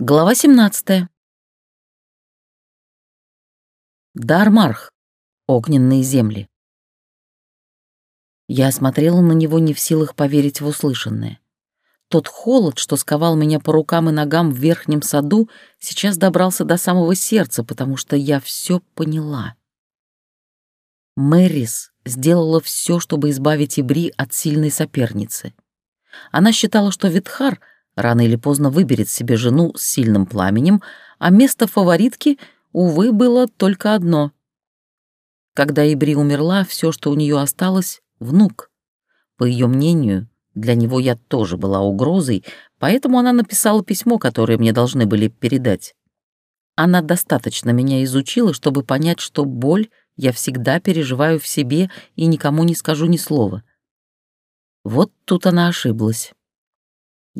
Глава 17. Дармарх. Огненные земли. Я смотрела на него не в силах поверить в услышанное. Тот холод, что сковал меня по рукам и ногам в верхнем саду, сейчас добрался до самого сердца, потому что я все поняла. Мэрис сделала все, чтобы избавить Ибри от сильной соперницы. Она считала, что Витхар — рано или поздно выберет себе жену с сильным пламенем, а место фаворитки, увы, было только одно. Когда Ибри умерла, все, что у нее осталось — внук. По ее мнению, для него я тоже была угрозой, поэтому она написала письмо, которое мне должны были передать. Она достаточно меня изучила, чтобы понять, что боль я всегда переживаю в себе и никому не скажу ни слова. Вот тут она ошиблась.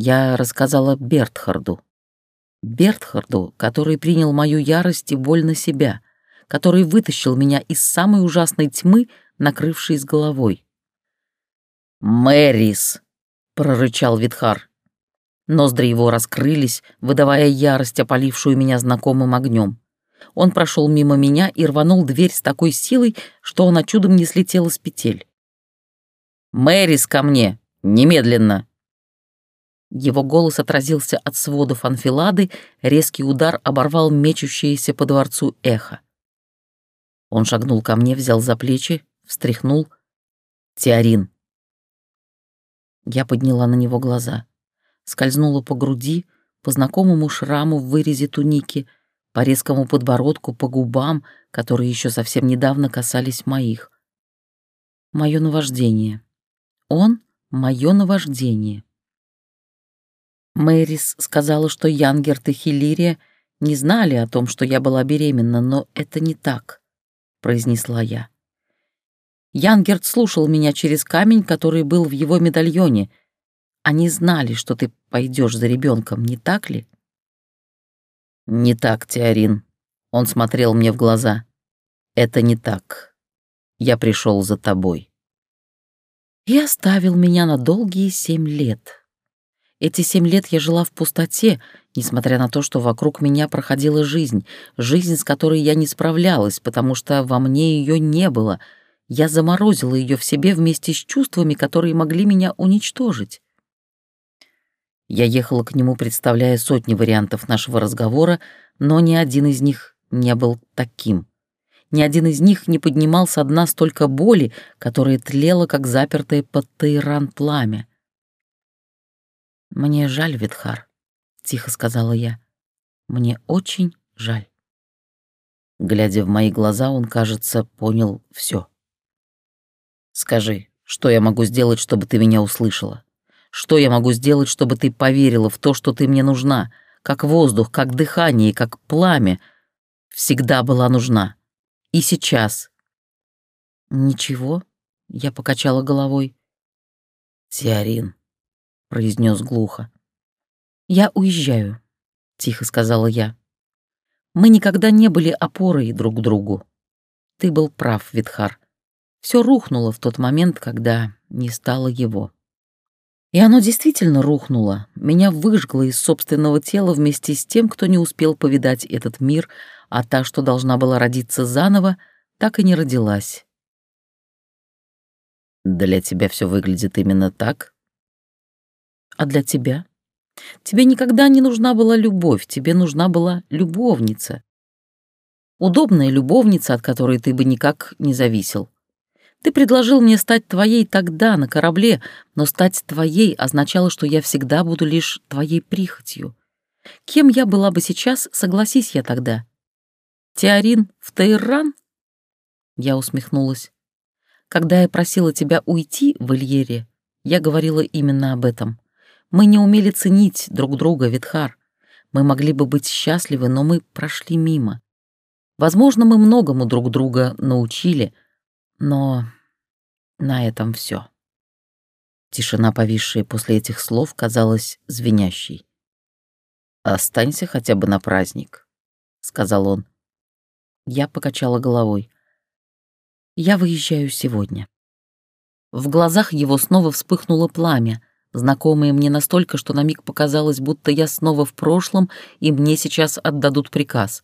Я рассказала Бертхарду. Бертхарду, который принял мою ярость и боль на себя, который вытащил меня из самой ужасной тьмы, накрывшей с головой. «Мэрис!» — прорычал Витхар. Ноздри его раскрылись, выдавая ярость, опалившую меня знакомым огнем. Он прошел мимо меня и рванул дверь с такой силой, что она чудом не слетела с петель. «Мэрис ко мне! Немедленно!» Его голос отразился от сводов анфилады, резкий удар оборвал мечущееся по дворцу эхо. Он шагнул ко мне, взял за плечи, встряхнул. «Теорин». Я подняла на него глаза. Скользнула по груди, по знакомому шраму в вырезе туники, по резкому подбородку, по губам, которые еще совсем недавно касались моих. Мое наваждение. Он — мое наваждение. Мэрис сказала, что Янгерт и Хилирия не знали о том, что я была беременна, но это не так, — произнесла я. Янгерт слушал меня через камень, который был в его медальоне. Они знали, что ты пойдешь за ребенком, не так ли? Не так, Теорин. Он смотрел мне в глаза. Это не так. Я пришел за тобой. И оставил меня на долгие семь лет. Эти семь лет я жила в пустоте, несмотря на то, что вокруг меня проходила жизнь, жизнь, с которой я не справлялась, потому что во мне ее не было. Я заморозила ее в себе вместе с чувствами, которые могли меня уничтожить. Я ехала к нему, представляя сотни вариантов нашего разговора, но ни один из них не был таким. Ни один из них не поднимал со дна столько боли, которая тлела, как запертое под Тайран пламя. «Мне жаль, Витхар», — тихо сказала я. «Мне очень жаль». Глядя в мои глаза, он, кажется, понял все. «Скажи, что я могу сделать, чтобы ты меня услышала? Что я могу сделать, чтобы ты поверила в то, что ты мне нужна, как воздух, как дыхание, как пламя? Всегда была нужна. И сейчас». «Ничего», — я покачала головой. «Теорин, — произнес глухо. «Я уезжаю», — тихо сказала я. «Мы никогда не были опорой друг другу. Ты был прав, Витхар. Все рухнуло в тот момент, когда не стало его». И оно действительно рухнуло, меня выжгло из собственного тела вместе с тем, кто не успел повидать этот мир, а та, что должна была родиться заново, так и не родилась. «Для тебя все выглядит именно так?» А для тебя? Тебе никогда не нужна была любовь, тебе нужна была любовница. Удобная любовница, от которой ты бы никак не зависел. Ты предложил мне стать твоей тогда, на корабле, но стать твоей означало, что я всегда буду лишь твоей прихотью. Кем я была бы сейчас, согласись я тогда? Теорин в Тейран? Я усмехнулась. Когда я просила тебя уйти в Ильере, я говорила именно об этом. Мы не умели ценить друг друга, Витхар. Мы могли бы быть счастливы, но мы прошли мимо. Возможно, мы многому друг друга научили, но на этом все. Тишина, повисшая после этих слов, казалась звенящей. «Останься хотя бы на праздник», — сказал он. Я покачала головой. «Я выезжаю сегодня». В глазах его снова вспыхнуло пламя, знакомые мне настолько, что на миг показалось, будто я снова в прошлом, и мне сейчас отдадут приказ.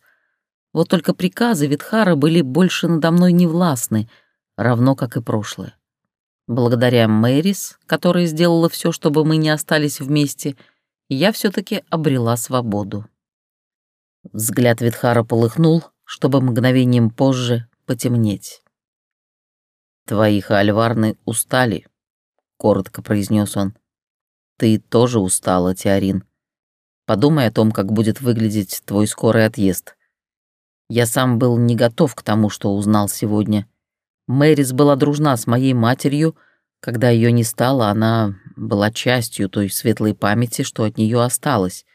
Вот только приказы Витхара были больше надо мной невластны, равно как и прошлое. Благодаря Мэрис, которая сделала все, чтобы мы не остались вместе, я все таки обрела свободу. Взгляд Витхара полыхнул, чтобы мгновением позже потемнеть. «Твои хальварны устали», — коротко произнес он. «Ты тоже устала, Теорин. Подумай о том, как будет выглядеть твой скорый отъезд. Я сам был не готов к тому, что узнал сегодня. Мэрис была дружна с моей матерью. Когда ее не стало, она была частью той светлой памяти, что от нее осталось.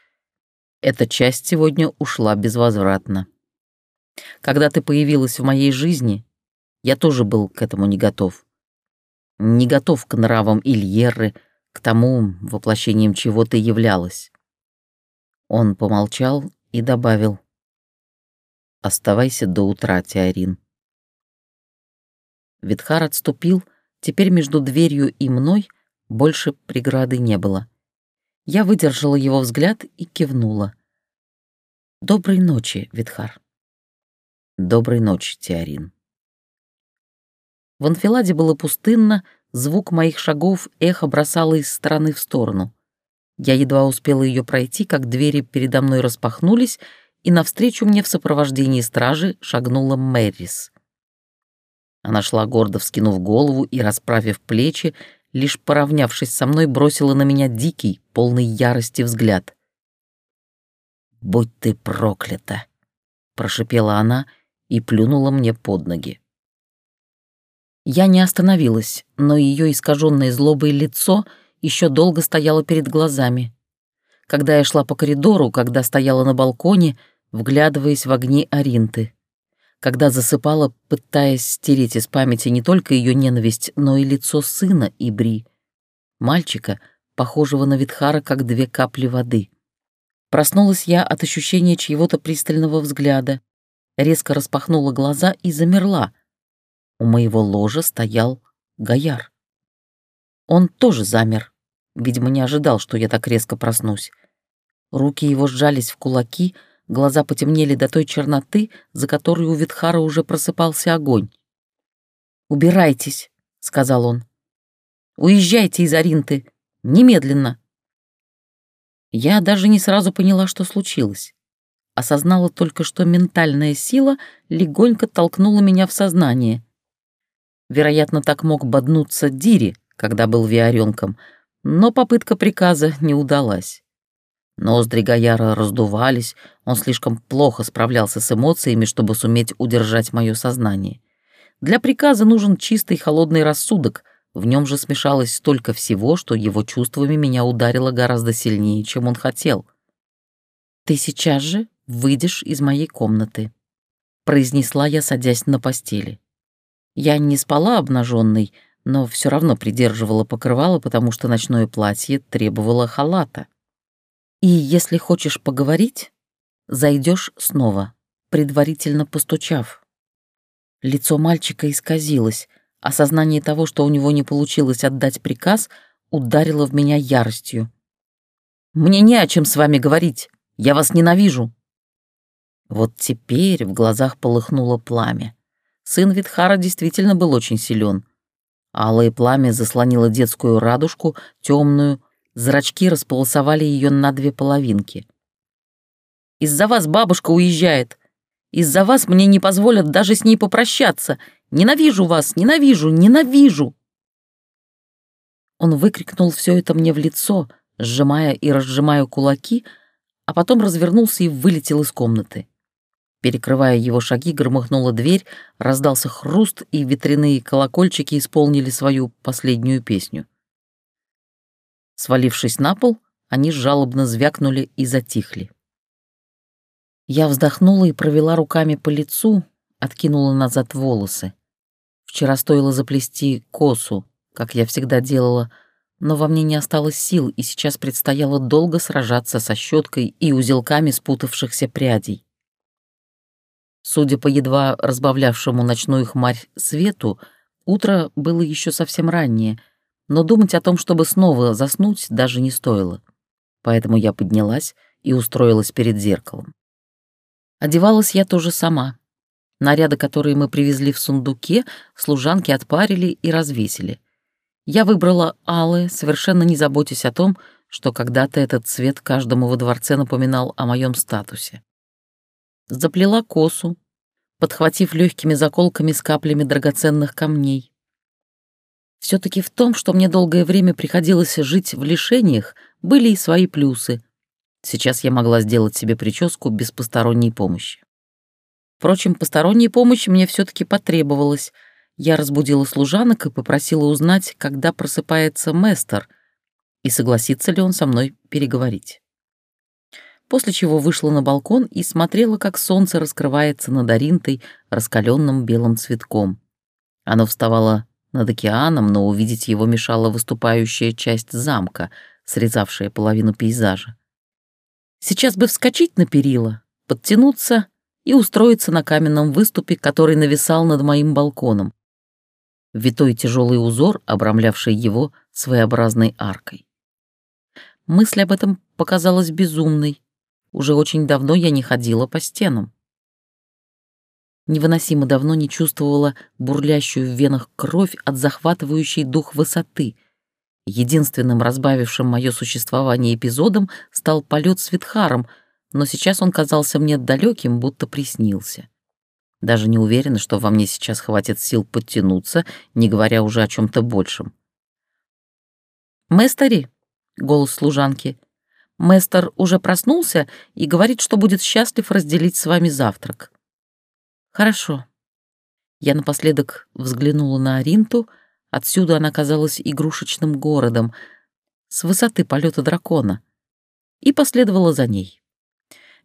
Эта часть сегодня ушла безвозвратно. Когда ты появилась в моей жизни, я тоже был к этому не готов. Не готов к нравам Ильеры, к тому, воплощением чего ты являлась. Он помолчал и добавил. «Оставайся до утра, Теорин». Витхар отступил, теперь между дверью и мной больше преграды не было. Я выдержала его взгляд и кивнула. «Доброй ночи, Витхар». «Доброй ночи, Теорин». В анфиладе было пустынно, звук моих шагов эхо бросало из стороны в сторону. Я едва успела ее пройти, как двери передо мной распахнулись, и навстречу мне в сопровождении стражи шагнула Мэрис. Она шла гордо вскинув голову и расправив плечи, лишь поравнявшись со мной, бросила на меня дикий, полный ярости взгляд. «Будь ты проклята!» — прошипела она и плюнула мне под ноги. Я не остановилась, но ее искаженное злобое лицо еще долго стояло перед глазами. Когда я шла по коридору, когда стояла на балконе, вглядываясь в огни Аринты, когда засыпала, пытаясь стереть из памяти не только ее ненависть, но и лицо сына Ибри, мальчика, похожего на Витхара, как две капли воды. Проснулась я от ощущения чьего-то пристального взгляда, резко распахнула глаза и замерла — у моего ложа стоял Гояр. Он тоже замер, видимо, не ожидал, что я так резко проснусь. Руки его сжались в кулаки, глаза потемнели до той черноты, за которой у Витхара уже просыпался огонь. «Убирайтесь», — сказал он. «Уезжайте из Аринты. Немедленно». Я даже не сразу поняла, что случилось. Осознала только, что ментальная сила легонько толкнула меня в сознание. Вероятно, так мог боднуться Дири, когда был виаренком, но попытка приказа не удалась. Ноздри Гаяра раздувались, он слишком плохо справлялся с эмоциями, чтобы суметь удержать мое сознание. Для приказа нужен чистый холодный рассудок, в нем же смешалось столько всего, что его чувствами меня ударило гораздо сильнее, чем он хотел. «Ты сейчас же выйдешь из моей комнаты», — произнесла я, садясь на постели. Я не спала обнаженной, но все равно придерживала покрывало, потому что ночное платье требовало халата. И если хочешь поговорить, зайдешь снова, предварительно постучав. Лицо мальчика исказилось, осознание того, что у него не получилось отдать приказ, ударило в меня яростью. «Мне не о чем с вами говорить, я вас ненавижу!» Вот теперь в глазах полыхнуло пламя. Сын Витхара действительно был очень силен. Алое пламя заслонило детскую радужку, темную, зрачки располосовали ее на две половинки. «Из-за вас бабушка уезжает. Из-за вас мне не позволят даже с ней попрощаться. Ненавижу вас, ненавижу, ненавижу!» Он выкрикнул все это мне в лицо, сжимая и разжимая кулаки, а потом развернулся и вылетел из комнаты. Перекрывая его шаги, громыхнула дверь, раздался хруст, и ветряные колокольчики исполнили свою последнюю песню. Свалившись на пол, они жалобно звякнули и затихли. Я вздохнула и провела руками по лицу, откинула назад волосы. Вчера стоило заплести косу, как я всегда делала, но во мне не осталось сил, и сейчас предстояло долго сражаться со щеткой и узелками спутавшихся прядей. Судя по едва разбавлявшему ночную хмарь свету, утро было еще совсем раннее, но думать о том, чтобы снова заснуть, даже не стоило. Поэтому я поднялась и устроилась перед зеркалом. Одевалась я тоже сама. Наряды, которые мы привезли в сундуке, служанки отпарили и развесили. Я выбрала алые, совершенно не заботясь о том, что когда-то этот цвет каждому во дворце напоминал о моем статусе. Заплела косу, подхватив легкими заколками с каплями драгоценных камней. все таки в том, что мне долгое время приходилось жить в лишениях, были и свои плюсы. Сейчас я могла сделать себе прическу без посторонней помощи. Впрочем, посторонняя помощь мне все таки потребовалась. Я разбудила служанок и попросила узнать, когда просыпается Местер — и согласится ли он со мной переговорить. После чего вышла на балкон и смотрела, как солнце раскрывается над Аринтой раскаленным белым цветком. Оно вставало над океаном, но увидеть его мешала выступающая часть замка, срезавшая половину пейзажа. Сейчас бы вскочить на перила, подтянуться и устроиться на каменном выступе, который нависал над моим балконом. Витой тяжелый узор, обрамлявший его своеобразной аркой. Мысль об этом показалась безумной. Уже очень давно я не ходила по стенам. Невыносимо давно не чувствовала бурлящую в венах кровь от захватывающей дух высоты. Единственным разбавившим мое существование эпизодом стал полет с Витхаром, но сейчас он казался мне далеким, будто приснился. Даже не уверена, что во мне сейчас хватит сил подтянуться, не говоря уже о чем то большем. «Мэстери!» голос служанки. Местер уже проснулся и говорит, что будет счастлив разделить с вами завтрак. Хорошо. Я напоследок взглянула на Аринту. Отсюда она казалась игрушечным городом, с высоты полета дракона, и последовала за ней.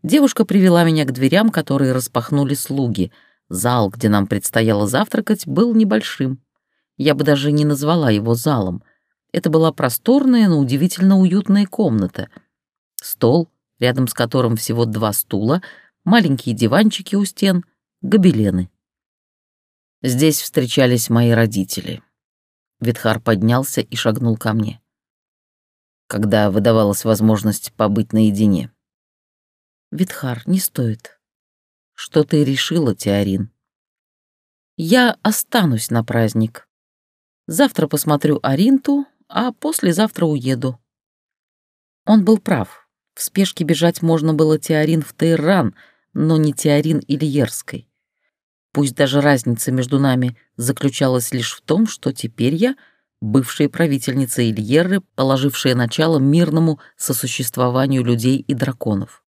Девушка привела меня к дверям, которые распахнули слуги. Зал, где нам предстояло завтракать, был небольшим. Я бы даже не назвала его залом — это была просторная, но удивительно уютная комната. Стол, рядом с которым всего два стула, маленькие диванчики у стен, гобелены. Здесь встречались мои родители. Витхар поднялся и шагнул ко мне. Когда выдавалась возможность побыть наедине. «Витхар, не стоит. Что ты решила, Теорин?» «Я останусь на праздник. Завтра посмотрю Аринту, а послезавтра уеду». Он был прав. В спешке бежать можно было Теорин в Тейран, но не Теорин Ильерской. Пусть даже разница между нами заключалась лишь в том, что теперь я — бывшая правительница Ильеры, положившая начало мирному сосуществованию людей и драконов.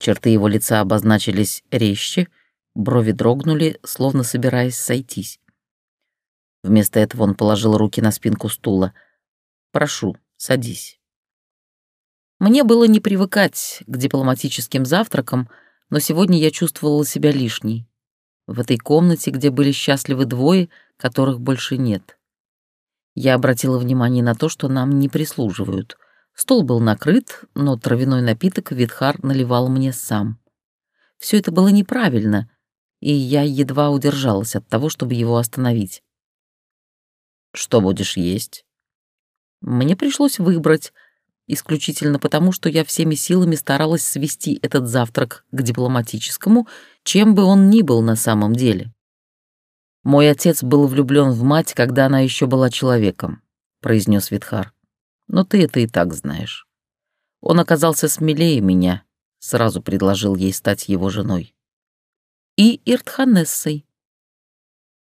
Черты его лица обозначились резче, брови дрогнули, словно собираясь сойтись. Вместо этого он положил руки на спинку стула. «Прошу, садись». Мне было не привыкать к дипломатическим завтракам, но сегодня я чувствовала себя лишней. В этой комнате, где были счастливы двое, которых больше нет. Я обратила внимание на то, что нам не прислуживают. Стол был накрыт, но травяной напиток Витхар наливал мне сам. Все это было неправильно, и я едва удержалась от того, чтобы его остановить. Что будешь есть? Мне пришлось выбрать, исключительно потому, что я всеми силами старалась свести этот завтрак к дипломатическому, чем бы он ни был на самом деле. Мой отец был влюблен в мать, когда она еще была человеком, произнес Витхар. Но ты это и так знаешь. Он оказался смелее меня, сразу предложил ей стать его женой. И Иртханессой,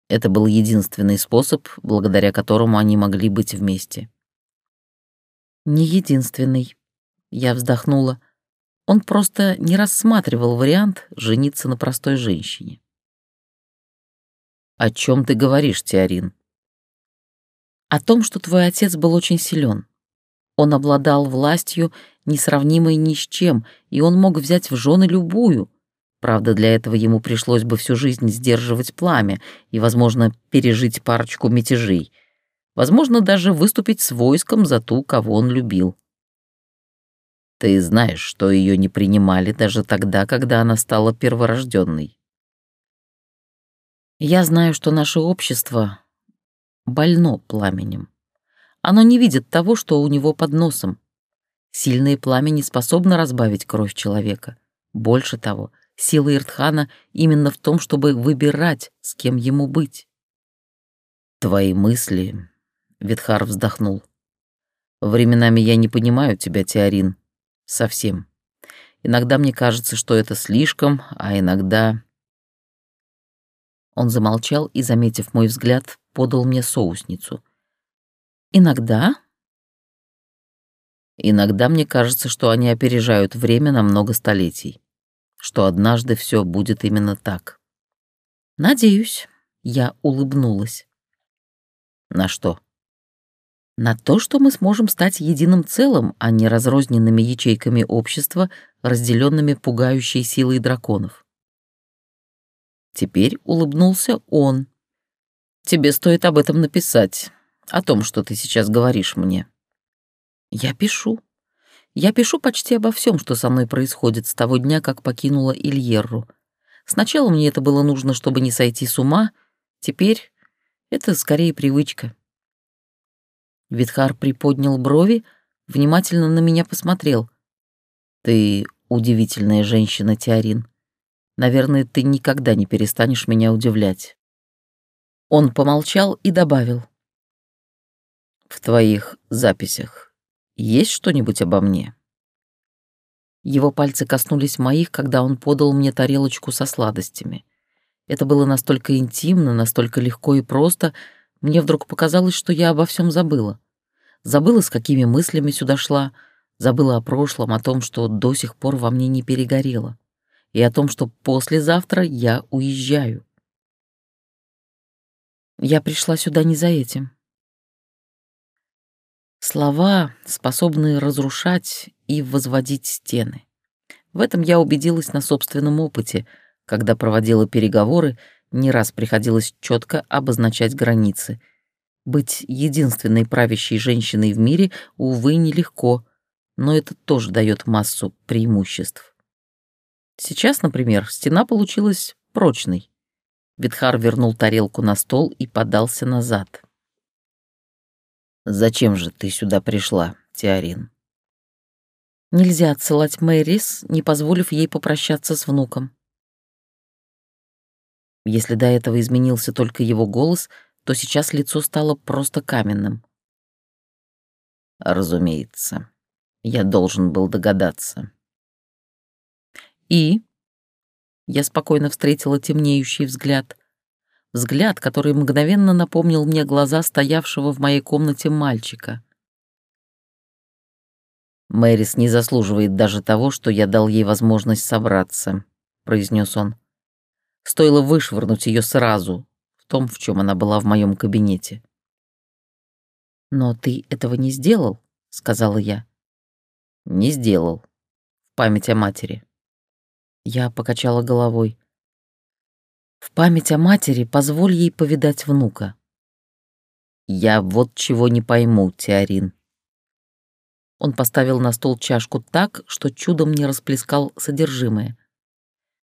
это был единственный способ, благодаря которому они могли быть вместе. «Не единственный», — я вздохнула. Он просто не рассматривал вариант жениться на простой женщине. «О чем ты говоришь, Теорин?» «О том, что твой отец был очень силен. Он обладал властью, несравнимой ни с чем, и он мог взять в жены любую, Правда, для этого ему пришлось бы всю жизнь сдерживать пламя и, возможно, пережить парочку мятежей. Возможно, даже выступить с войском за ту, кого он любил. Ты знаешь, что ее не принимали даже тогда, когда она стала перворожденной. Я знаю, что наше общество больно пламенем. Оно не видит того, что у него под носом. Сильное пламя не способно разбавить кровь человека. Больше того, сила Иртхана именно в том, чтобы выбирать, с кем ему быть. «Твои мысли...» — Витхар вздохнул. «Временами я не понимаю тебя, Теорин. Совсем. Иногда мне кажется, что это слишком, а иногда...» Он замолчал и, заметив мой взгляд, подал мне соусницу. «Иногда?» «Иногда мне кажется, что они опережают время на много столетий, что однажды все будет именно так». «Надеюсь», — я улыбнулась. «На что?» «На то, что мы сможем стать единым целым, а не разрозненными ячейками общества, разделенными пугающей силой драконов». Теперь улыбнулся он. «Тебе стоит об этом написать, о том, что ты сейчас говоришь мне». «Я пишу. Я пишу почти обо всем, что со мной происходит с того дня, как покинула Ильерру. Сначала мне это было нужно, чтобы не сойти с ума, теперь это скорее привычка». Витхар приподнял брови, внимательно на меня посмотрел. «Ты удивительная женщина, Теорин. Наверное, ты никогда не перестанешь меня удивлять». Он помолчал и добавил. «В твоих записях есть что-нибудь обо мне?» Его пальцы коснулись моих, когда он подал мне тарелочку со сладостями. Это было настолько интимно, настолько легко и просто, мне вдруг показалось, что я обо всем забыла. Забыла, с какими мыслями сюда шла, забыла о прошлом, о том, что до сих пор во мне не перегорело, и о том, что послезавтра я уезжаю. Я пришла сюда не за этим. Слова, способные разрушать и возводить стены. В этом я убедилась на собственном опыте, когда проводила переговоры, не раз приходилось четко обозначать границы. Быть единственной правящей женщиной в мире, увы, нелегко, но это тоже дает массу преимуществ. Сейчас, например, стена получилась прочной. Витхар вернул тарелку на стол и подался назад. «Зачем же ты сюда пришла, Теорин?» «Нельзя отсылать Мэрис, не позволив ей попрощаться с внуком». Если до этого изменился только его голос, то сейчас лицо стало просто каменным. «Разумеется, я должен был догадаться». «И?» Я спокойно встретила темнеющий взгляд. Взгляд, который мгновенно напомнил мне глаза стоявшего в моей комнате мальчика. «Мэрис не заслуживает даже того, что я дал ей возможность собраться», — произнес он. «Стоило вышвырнуть ее сразу, в том, в чем она была в моем кабинете». «Но ты этого не сделал», — сказала я. «Не сделал. В память о матери». Я покачала головой. В память о матери позволь ей повидать внука. Я вот чего не пойму, Теорин. Он поставил на стол чашку так, что чудом не расплескал содержимое.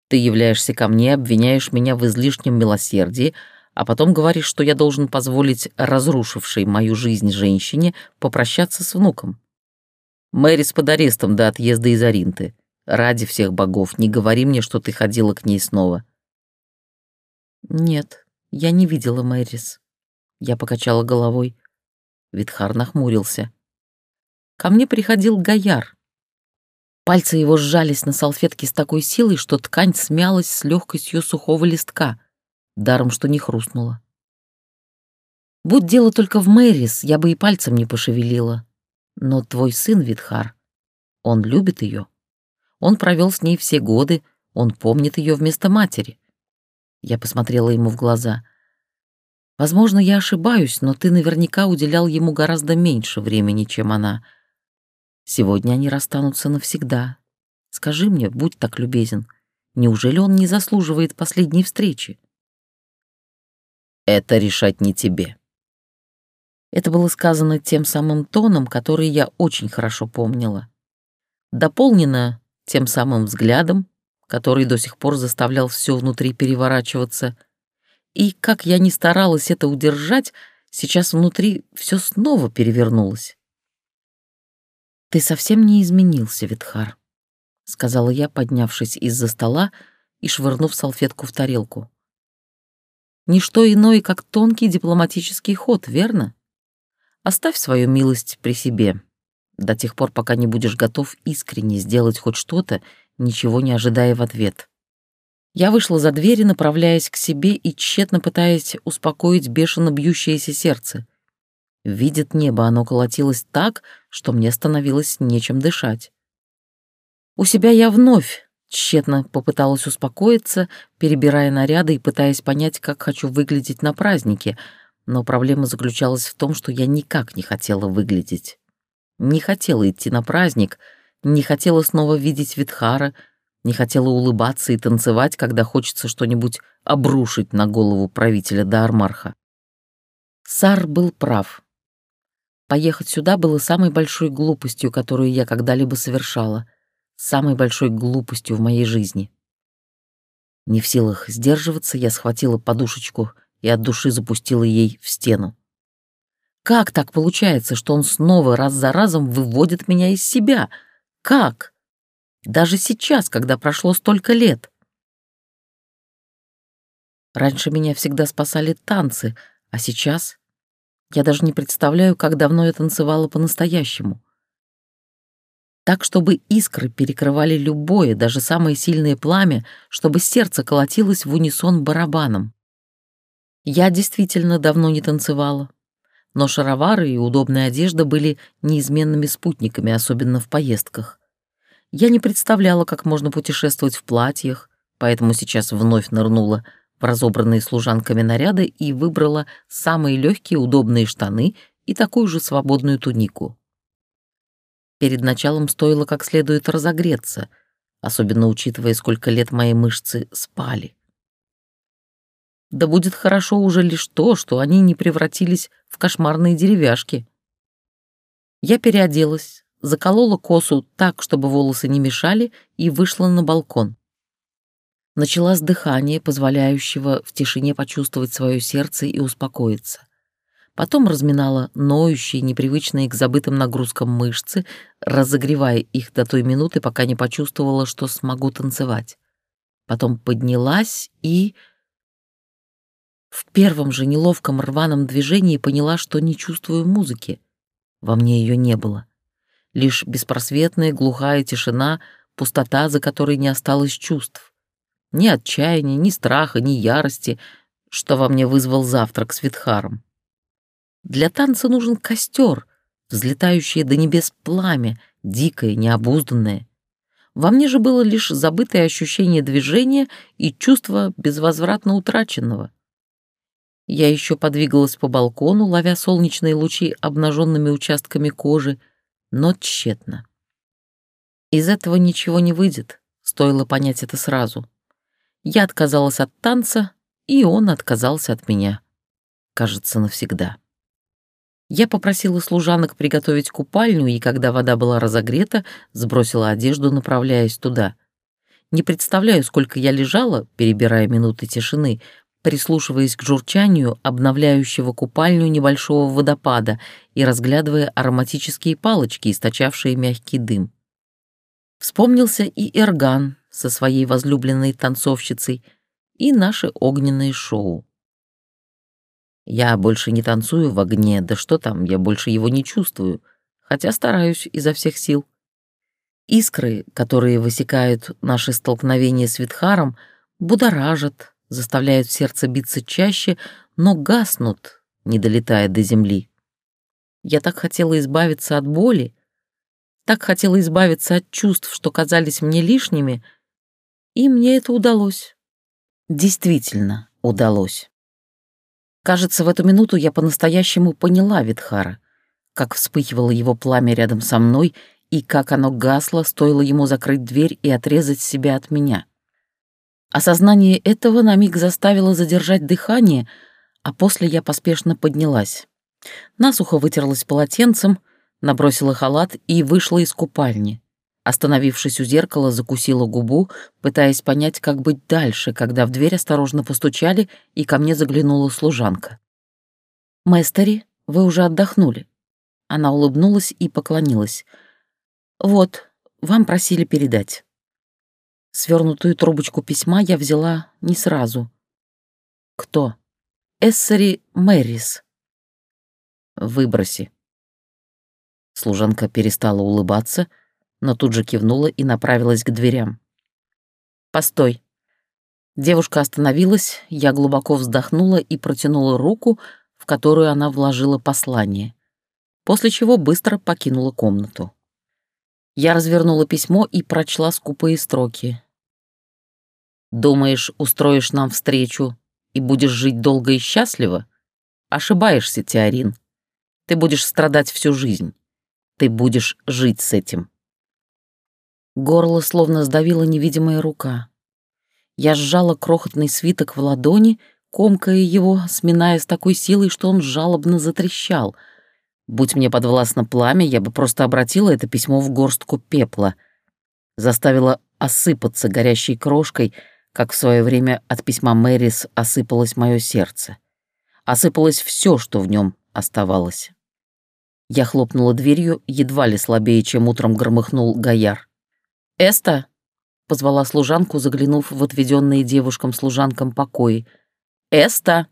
Ты являешься ко мне, обвиняешь меня в излишнем милосердии, а потом говоришь, что я должен позволить разрушившей мою жизнь женщине попрощаться с внуком. Мэрис под арестом до отъезда из Аринты. Ради всех богов, не говори мне, что ты ходила к ней снова. Нет, я не видела Мэрис. Я покачала головой. Витхар нахмурился. Ко мне приходил Гаяр. Пальцы его сжались на салфетке с такой силой, что ткань смялась с легкостью сухого листка, даром что не хрустнула. Будь дело только в Мэрис, я бы и пальцем не пошевелила. Но твой сын, Витхар, он любит ее. Он провел с ней все годы, он помнит ее вместо матери. Я посмотрела ему в глаза. Возможно, я ошибаюсь, но ты наверняка уделял ему гораздо меньше времени, чем она. Сегодня они расстанутся навсегда. Скажи мне, будь так любезен, неужели он не заслуживает последней встречи? Это решать не тебе. Это было сказано тем самым тоном, который я очень хорошо помнила. Дополнено тем самым взглядом, который до сих пор заставлял все внутри переворачиваться. И, как я ни старалась это удержать, сейчас внутри все снова перевернулось. «Ты совсем не изменился, Витхар», — сказала я, поднявшись из-за стола и швырнув салфетку в тарелку. «Ничто иное, как тонкий дипломатический ход, верно? Оставь свою милость при себе, до тех пор, пока не будешь готов искренне сделать хоть что-то, ничего не ожидая в ответ». Я вышла за дверь, направляясь к себе и тщетно пытаясь успокоить бешено бьющееся сердце. Видит небо, оно колотилось так, что мне становилось нечем дышать. У себя я вновь тщетно попыталась успокоиться, перебирая наряды и пытаясь понять, как хочу выглядеть на празднике, но проблема заключалась в том, что я никак не хотела выглядеть. Не хотела идти на праздник, не хотела снова видеть Витхара, не хотела улыбаться и танцевать, когда хочется что-нибудь обрушить на голову правителя Даармарха. Сар был прав. Поехать сюда было самой большой глупостью, которую я когда-либо совершала, самой большой глупостью в моей жизни. Не в силах сдерживаться, я схватила подушечку и от души запустила ей в стену. Как так получается, что он снова раз за разом выводит меня из себя? Как? Даже сейчас, когда прошло столько лет. Раньше меня всегда спасали танцы, а сейчас я даже не представляю, как давно я танцевала по-настоящему. Так, чтобы искры перекрывали любое, даже самое сильное пламя, чтобы сердце колотилось в унисон барабаном. Я действительно давно не танцевала, но шаровары и удобная одежда были неизменными спутниками, особенно в поездках. Я не представляла, как можно путешествовать в платьях, поэтому сейчас вновь нырнула — в разобранные служанками наряды и выбрала самые легкие удобные штаны и такую же свободную тунику. Перед началом стоило как следует разогреться, особенно учитывая, сколько лет мои мышцы спали. Да будет хорошо уже лишь то, что они не превратились в кошмарные деревяшки. Я переоделась, заколола косу так, чтобы волосы не мешали, и вышла на балкон. Начала с дыхания, позволяющего в тишине почувствовать свое сердце и успокоиться. Потом разминала ноющие, непривычные к забытым нагрузкам мышцы, разогревая их до той минуты, пока не почувствовала, что смогу танцевать. Потом поднялась и... В первом же неловком рваном движении поняла, что не чувствую музыки. Во мне ее не было. Лишь беспросветная глухая тишина, пустота, за которой не осталось чувств. Ни отчаяния, ни страха, ни ярости, что во мне вызвал завтрак с Витхаром. Для танца нужен костер, взлетающее до небес пламя, дикое, необузданное. Во мне же было лишь забытое ощущение движения и чувство безвозвратно утраченного. Я еще подвигалась по балкону, ловя солнечные лучи обнаженными участками кожи, но тщетно. Из этого ничего не выйдет, стоило понять это сразу. Я отказалась от танца, и он отказался от меня. Кажется, навсегда. Я попросила служанок приготовить купальню, и когда вода была разогрета, сбросила одежду, направляясь туда. Не представляю, сколько я лежала, перебирая минуты тишины, прислушиваясь к журчанию обновляющего купальню небольшого водопада и разглядывая ароматические палочки, источавшие мягкий дым. Вспомнился и Эрган, со своей возлюбленной танцовщицей и наше огненное шоу. Я больше не танцую в огне, да что там, я больше его не чувствую, хотя стараюсь изо всех сил. Искры, которые высекают наши столкновения с Витхаром, будоражат, заставляют сердце биться чаще, но гаснут, не долетая до земли. Я так хотела избавиться от боли, так хотела избавиться от чувств, что казались мне лишними — и мне это удалось. Действительно удалось. Кажется, в эту минуту я по-настоящему поняла Витхара, как вспыхивало его пламя рядом со мной и как оно гасло, стоило ему закрыть дверь и отрезать себя от меня. Осознание этого на миг заставило задержать дыхание, а после я поспешно поднялась. Насухо вытерлась полотенцем, набросила халат и вышла из купальни. Остановившись у зеркала, закусила губу, пытаясь понять, как быть дальше, когда в дверь осторожно постучали, и ко мне заглянула служанка. «Мэстери, вы уже отдохнули». Она улыбнулась и поклонилась. «Вот, вам просили передать». Свернутую трубочку письма я взяла не сразу. «Кто?» «Эссери Мэрис». «Выброси». Служанка перестала улыбаться, но тут же кивнула и направилась к дверям. «Постой». Девушка остановилась, я глубоко вздохнула и протянула руку, в которую она вложила послание, после чего быстро покинула комнату. Я развернула письмо и прочла скупые строки. «Думаешь, устроишь нам встречу и будешь жить долго и счастливо? Ошибаешься, Теорин. Ты будешь страдать всю жизнь. Ты будешь жить с этим». Горло словно сдавила невидимая рука. Я сжала крохотный свиток в ладони, комкая его, сминая с такой силой, что он жалобно затрещал — Будь мне подвластно пламя, я бы просто обратила это письмо в горстку пепла, заставила осыпаться горящей крошкой, как в свое время от письма Мэрис осыпалось мое сердце. Осыпалось все, что в нем оставалось. Я хлопнула дверью, едва ли слабее, чем утром громыхнул Гояр. «Эста!» — позвала служанку, заглянув в отведенные девушкам-служанкам покои. «Эста!»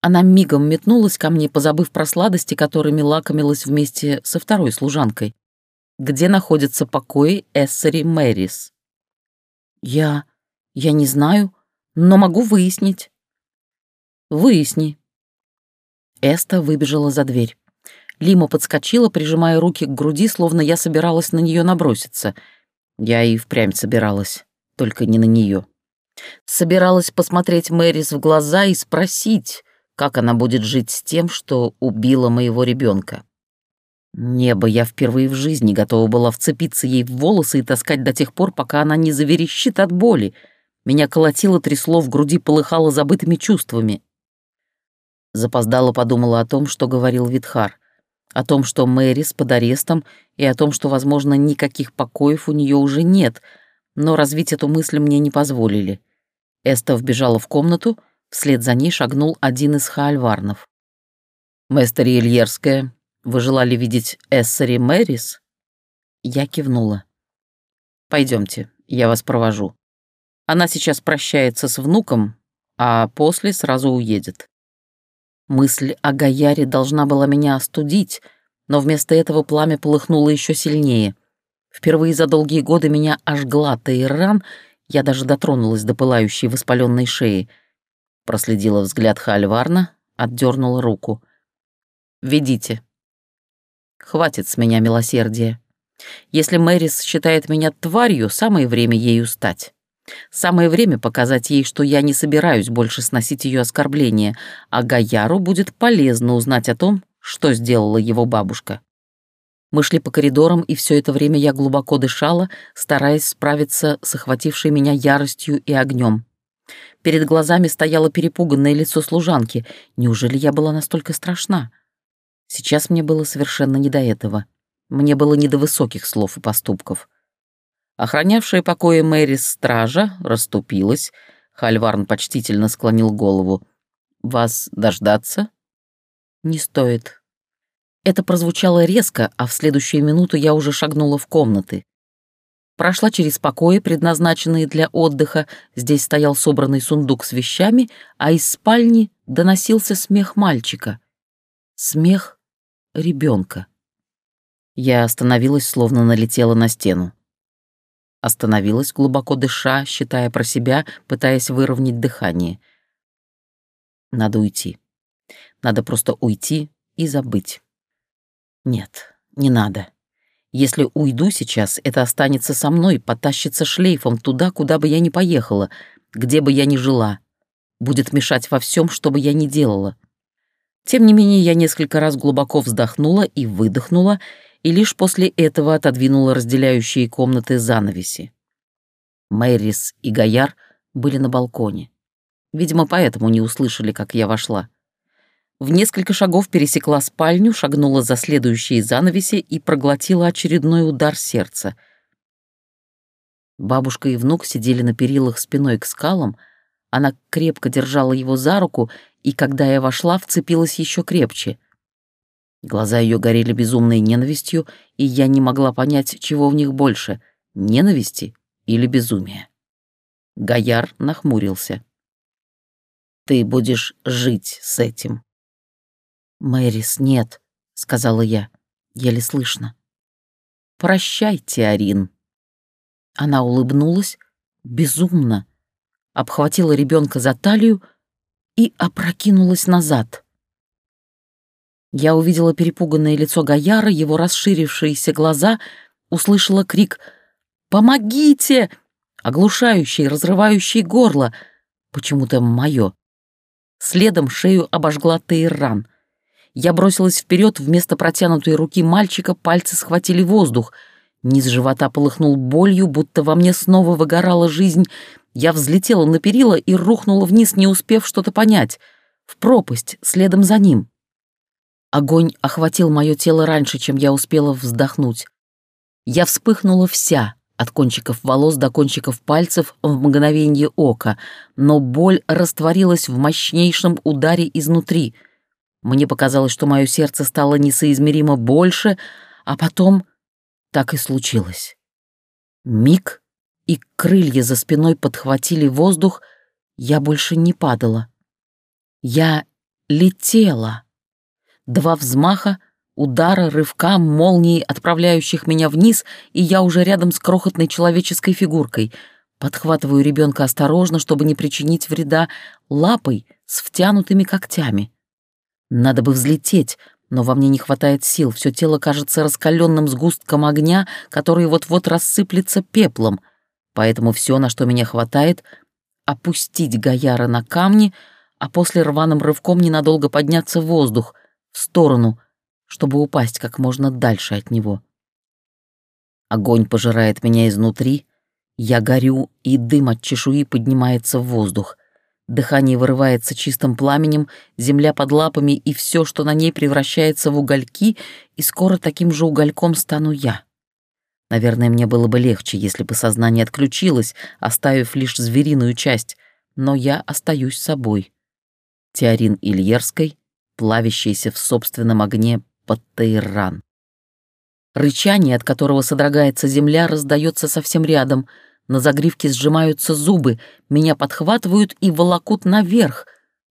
Она мигом метнулась ко мне, позабыв про сладости, которыми лакомилась вместе со второй служанкой. Где находятся покои Эссери Мэрис? Я... я не знаю, но могу выяснить. Выясни. Эста выбежала за дверь. Лима подскочила, прижимая руки к груди, словно я собиралась на нее наброситься. Я и впрямь собиралась, только не на нее. Собиралась посмотреть Мэрис в глаза и спросить, как она будет жить с тем, что убила моего ребенка? Небо, я впервые в жизни готова была вцепиться ей в волосы и таскать до тех пор, пока она не заверещит от боли. Меня колотило, трясло, в груди полыхало забытыми чувствами. Запоздала подумала о том, что говорил Витхар, о том, что Мэрис под арестом, и о том, что, возможно, никаких покоев у нее уже нет, но развить эту мысль мне не позволили. Эста вбежала в комнату, Вслед за ней шагнул один из хаальварнов. «Мэстери Ильерская, вы желали видеть Эссери Мэрис?» Я кивнула. Пойдемте, я вас провожу. Она сейчас прощается с внуком, а после сразу уедет. Мысль о Гаяре должна была меня остудить, но вместо этого пламя полыхнуло еще сильнее. Впервые за долгие годы меня ожгла Тейран, я даже дотронулась до пылающей воспаленной шеи — Проследила взгляд Хальварна, отдернула руку. «Ведите. Хватит с меня милосердия. Если Мэрис считает меня тварью, самое время ею стать. Самое время показать ей, что я не собираюсь больше сносить ее оскорбления, а Гаяру будет полезно узнать о том, что сделала его бабушка. Мы шли по коридорам, и все это время я глубоко дышала, стараясь справиться с охватившей меня яростью и огнем. Перед глазами стояло перепуганное лицо служанки. Неужели я была настолько страшна? Сейчас мне было совершенно не до этого. Мне было не до высоких слов и поступков. Охранявшая покои Мэрис стража расступилась. Хальварн почтительно склонил голову. «Вас дождаться?» «Не стоит». Это прозвучало резко, а в следующую минуту я уже шагнула в комнаты прошла через покои, предназначенные для отдыха, здесь стоял собранный сундук с вещами, а из спальни доносился смех мальчика. Смех ребенка. Я остановилась, словно налетела на стену. Остановилась, глубоко дыша, считая про себя, пытаясь выровнять дыхание. Надо уйти. Надо просто уйти и забыть. Нет, не надо. Если уйду сейчас, это останется со мной, потащится шлейфом туда, куда бы я ни поехала, где бы я ни жила. Будет мешать во всем, что бы я ни делала. Тем не менее, я несколько раз глубоко вздохнула и выдохнула, и лишь после этого отодвинула разделяющие комнаты занавеси. Мэрис и Гояр были на балконе. Видимо, поэтому не услышали, как я вошла. В несколько шагов пересекла спальню, шагнула за следующие занавеси и проглотила очередной удар сердца. Бабушка и внук сидели на перилах спиной к скалам, она крепко держала его за руку, и когда я вошла, вцепилась еще крепче. Глаза ее горели безумной ненавистью, и я не могла понять, чего в них больше — ненависти или безумия. Гояр нахмурился. «Ты будешь жить с этим». «Мэрис, нет», — сказала я, еле слышно. «Прощайте, Арин». Она улыбнулась безумно, обхватила ребенка за талию и опрокинулась назад. Я увидела перепуганное лицо Гаяра, его расширившиеся глаза, услышала крик «Помогите!» оглушающий, разрывающий горло, почему-то мое. Следом шею обожгла Тейран. Я бросилась вперед, вместо протянутой руки мальчика пальцы схватили воздух. Низ живота полыхнул болью, будто во мне снова выгорала жизнь. Я взлетела на перила и рухнула вниз, не успев что-то понять. В пропасть, следом за ним. Огонь охватил мое тело раньше, чем я успела вздохнуть. Я вспыхнула вся, от кончиков волос до кончиков пальцев в мгновение ока, но боль растворилась в мощнейшем ударе изнутри. Мне показалось, что мое сердце стало несоизмеримо больше, а потом так и случилось. Миг, и крылья за спиной подхватили воздух, я больше не падала. Я летела. Два взмаха, удара, рывка, молнии, отправляющих меня вниз, и я уже рядом с крохотной человеческой фигуркой. Подхватываю ребенка осторожно, чтобы не причинить вреда, лапой с втянутыми когтями. Надо бы взлететь, но во мне не хватает сил, все тело кажется раскаленным сгустком огня, который вот-вот рассыплется пеплом. Поэтому все, на что меня хватает — опустить Гаяра на камни, а после рваным рывком ненадолго подняться в воздух — в сторону, чтобы упасть как можно дальше от него. Огонь пожирает меня изнутри, я горю, и дым от чешуи поднимается в воздух. Дыхание вырывается чистым пламенем, земля под лапами и все, что на ней превращается в угольки, и скоро таким же угольком стану я. Наверное, мне было бы легче, если бы сознание отключилось, оставив лишь звериную часть, но я остаюсь собой. Теорин Ильерской, плавящийся в собственном огне под Тейран. Рычание, от которого содрогается земля, раздается совсем рядом. На загривке сжимаются зубы, меня подхватывают и волокут наверх.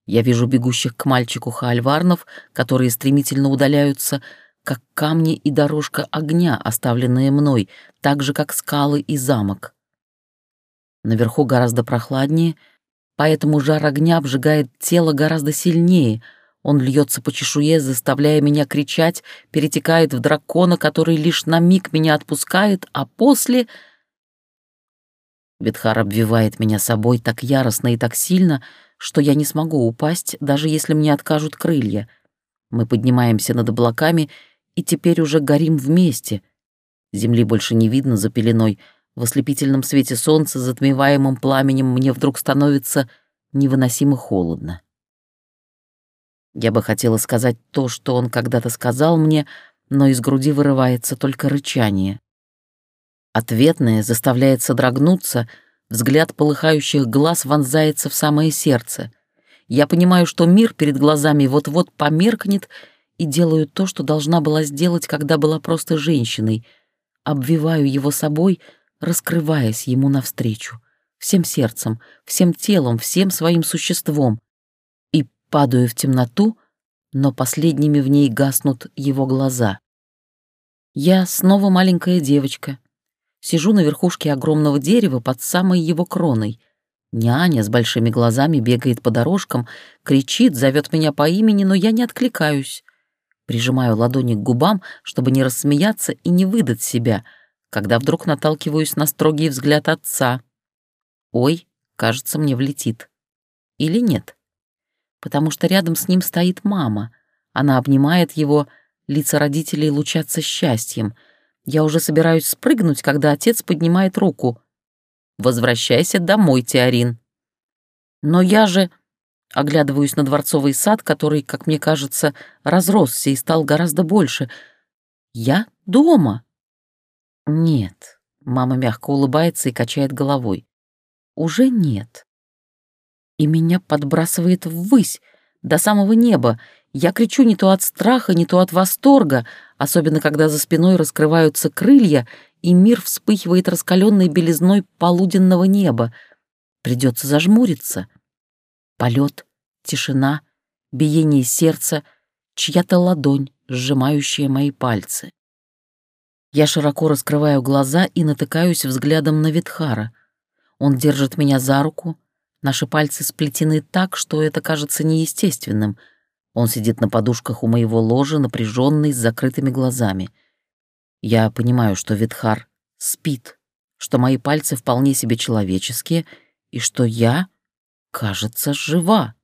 Я вижу бегущих к мальчику хаальварнов, которые стремительно удаляются, как камни и дорожка огня, оставленные мной, так же, как скалы и замок. Наверху гораздо прохладнее, поэтому жар огня обжигает тело гораздо сильнее — он льется по чешуе, заставляя меня кричать, перетекает в дракона, который лишь на миг меня отпускает, а после... Бетхар обвивает меня собой так яростно и так сильно, что я не смогу упасть, даже если мне откажут крылья. Мы поднимаемся над облаками и теперь уже горим вместе. Земли больше не видно за пеленой. В ослепительном свете солнца, затмеваемым пламенем, мне вдруг становится невыносимо холодно. Я бы хотела сказать то, что он когда-то сказал мне, но из груди вырывается только рычание. Ответное заставляет содрогнуться, взгляд полыхающих глаз вонзается в самое сердце. Я понимаю, что мир перед глазами вот-вот померкнет, и делаю то, что должна была сделать, когда была просто женщиной. Обвиваю его собой, раскрываясь ему навстречу. Всем сердцем, всем телом, всем своим существом падаю в темноту, но последними в ней гаснут его глаза. Я снова маленькая девочка. Сижу на верхушке огромного дерева под самой его кроной. Няня с большими глазами бегает по дорожкам, кричит, зовет меня по имени, но я не откликаюсь. Прижимаю ладони к губам, чтобы не рассмеяться и не выдать себя, когда вдруг наталкиваюсь на строгий взгляд отца. Ой, кажется, мне влетит. Или нет? Потому что рядом с ним стоит мама. Она обнимает его, лица родителей лучатся счастьем. Я уже собираюсь спрыгнуть, когда отец поднимает руку. «Возвращайся домой, Теорин». «Но я же...» Оглядываюсь на дворцовый сад, который, как мне кажется, разросся и стал гораздо больше. «Я дома?» «Нет», — мама мягко улыбается и качает головой. «Уже нет» и меня подбрасывает ввысь, до самого неба. Я кричу не то от страха, не то от восторга, особенно когда за спиной раскрываются крылья, и мир вспыхивает раскаленной белизной полуденного неба. Придется зажмуриться. Полет, тишина, биение сердца, чья-то ладонь, сжимающая мои пальцы. Я широко раскрываю глаза и натыкаюсь взглядом на Витхара. Он держит меня за руку, наши пальцы сплетены так, что это кажется неестественным. Он сидит на подушках у моего ложа, напряженный, с закрытыми глазами. Я понимаю, что Витхар спит, что мои пальцы вполне себе человеческие и что я, кажется, жива.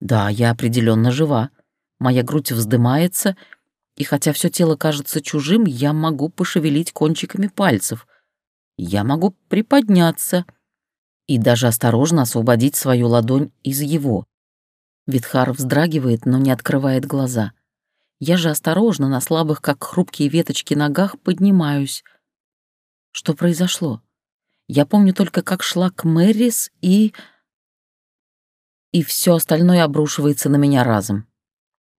Да, я определенно жива. Моя грудь вздымается — и хотя все тело кажется чужим, я могу пошевелить кончиками пальцев. Я могу приподняться и даже осторожно освободить свою ладонь из его. Витхар вздрагивает, но не открывает глаза. Я же осторожно, на слабых, как хрупкие веточки ногах, поднимаюсь. Что произошло? Я помню только, как шла к Мэрис и... И все остальное обрушивается на меня разом.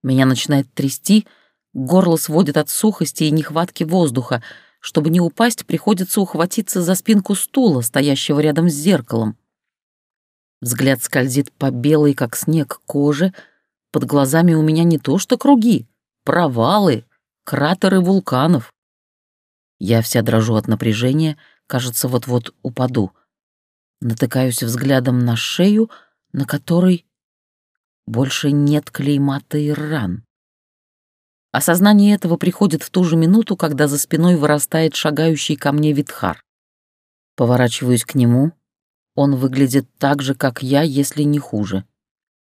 Меня начинает трясти, Горло сводит от сухости и нехватки воздуха. Чтобы не упасть, приходится ухватиться за спинку стула, стоящего рядом с зеркалом. Взгляд скользит по белой, как снег, коже. Под глазами у меня не то что круги, провалы, кратеры вулканов. Я вся дрожу от напряжения, кажется, вот-вот упаду. Натыкаюсь взглядом на шею, на которой больше нет клейма ран. Осознание этого приходит в ту же минуту, когда за спиной вырастает шагающий ко мне Витхар. Поворачиваюсь к нему. Он выглядит так же, как я, если не хуже.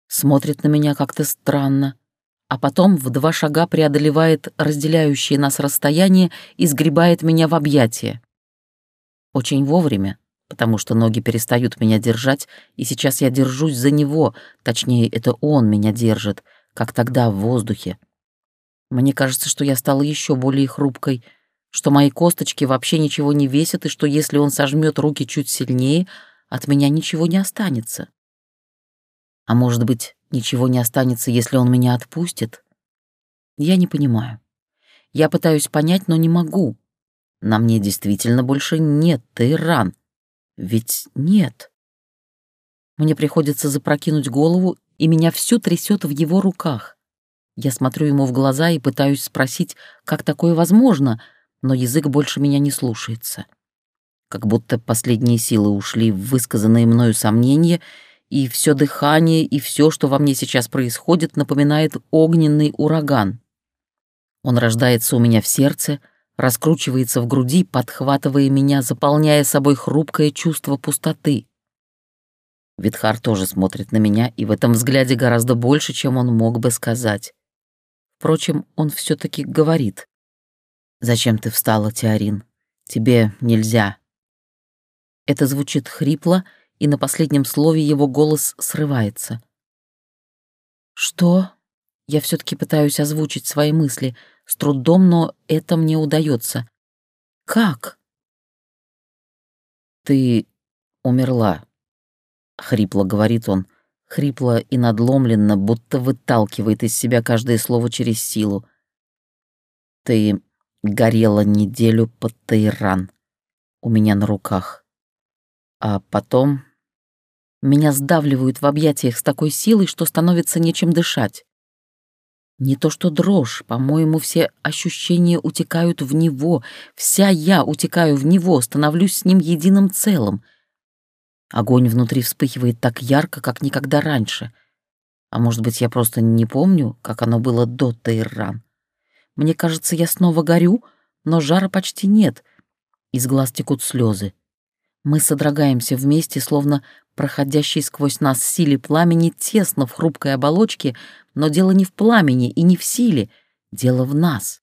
Смотрит на меня как-то странно, а потом в два шага преодолевает разделяющее нас расстояние и сгребает меня в объятия. Очень вовремя, потому что ноги перестают меня держать, и сейчас я держусь за него, точнее, это он меня держит, как тогда в воздухе. Мне кажется, что я стала еще более хрупкой, что мои косточки вообще ничего не весят, и что если он сожмет руки чуть сильнее, от меня ничего не останется. А может быть, ничего не останется, если он меня отпустит? Я не понимаю. Я пытаюсь понять, но не могу. На мне действительно больше нет Тайран. Ведь нет. Мне приходится запрокинуть голову, и меня всю трясет в его руках. Я смотрю ему в глаза и пытаюсь спросить, как такое возможно, но язык больше меня не слушается. Как будто последние силы ушли в высказанные мною сомнения, и все дыхание, и все, что во мне сейчас происходит, напоминает огненный ураган. Он рождается у меня в сердце, раскручивается в груди, подхватывая меня, заполняя собой хрупкое чувство пустоты. Витхар тоже смотрит на меня, и в этом взгляде гораздо больше, чем он мог бы сказать. Впрочем, он все таки говорит. «Зачем ты встала, Теорин? Тебе нельзя». Это звучит хрипло, и на последнем слове его голос срывается. «Что?» Я все таки пытаюсь озвучить свои мысли. С трудом, но это мне удается. «Как?» «Ты умерла», — хрипло говорит он хрипло и надломленно, будто выталкивает из себя каждое слово через силу. «Ты горела неделю под Тайран у меня на руках. А потом меня сдавливают в объятиях с такой силой, что становится нечем дышать. Не то что дрожь, по-моему, все ощущения утекают в него, вся я утекаю в него, становлюсь с ним единым целым — Огонь внутри вспыхивает так ярко, как никогда раньше. А может быть, я просто не помню, как оно было до Тейран. Мне кажется, я снова горю, но жара почти нет. Из глаз текут слезы. Мы содрогаемся вместе, словно проходящий сквозь нас силе пламени тесно в хрупкой оболочке, но дело не в пламени и не в силе, дело в нас.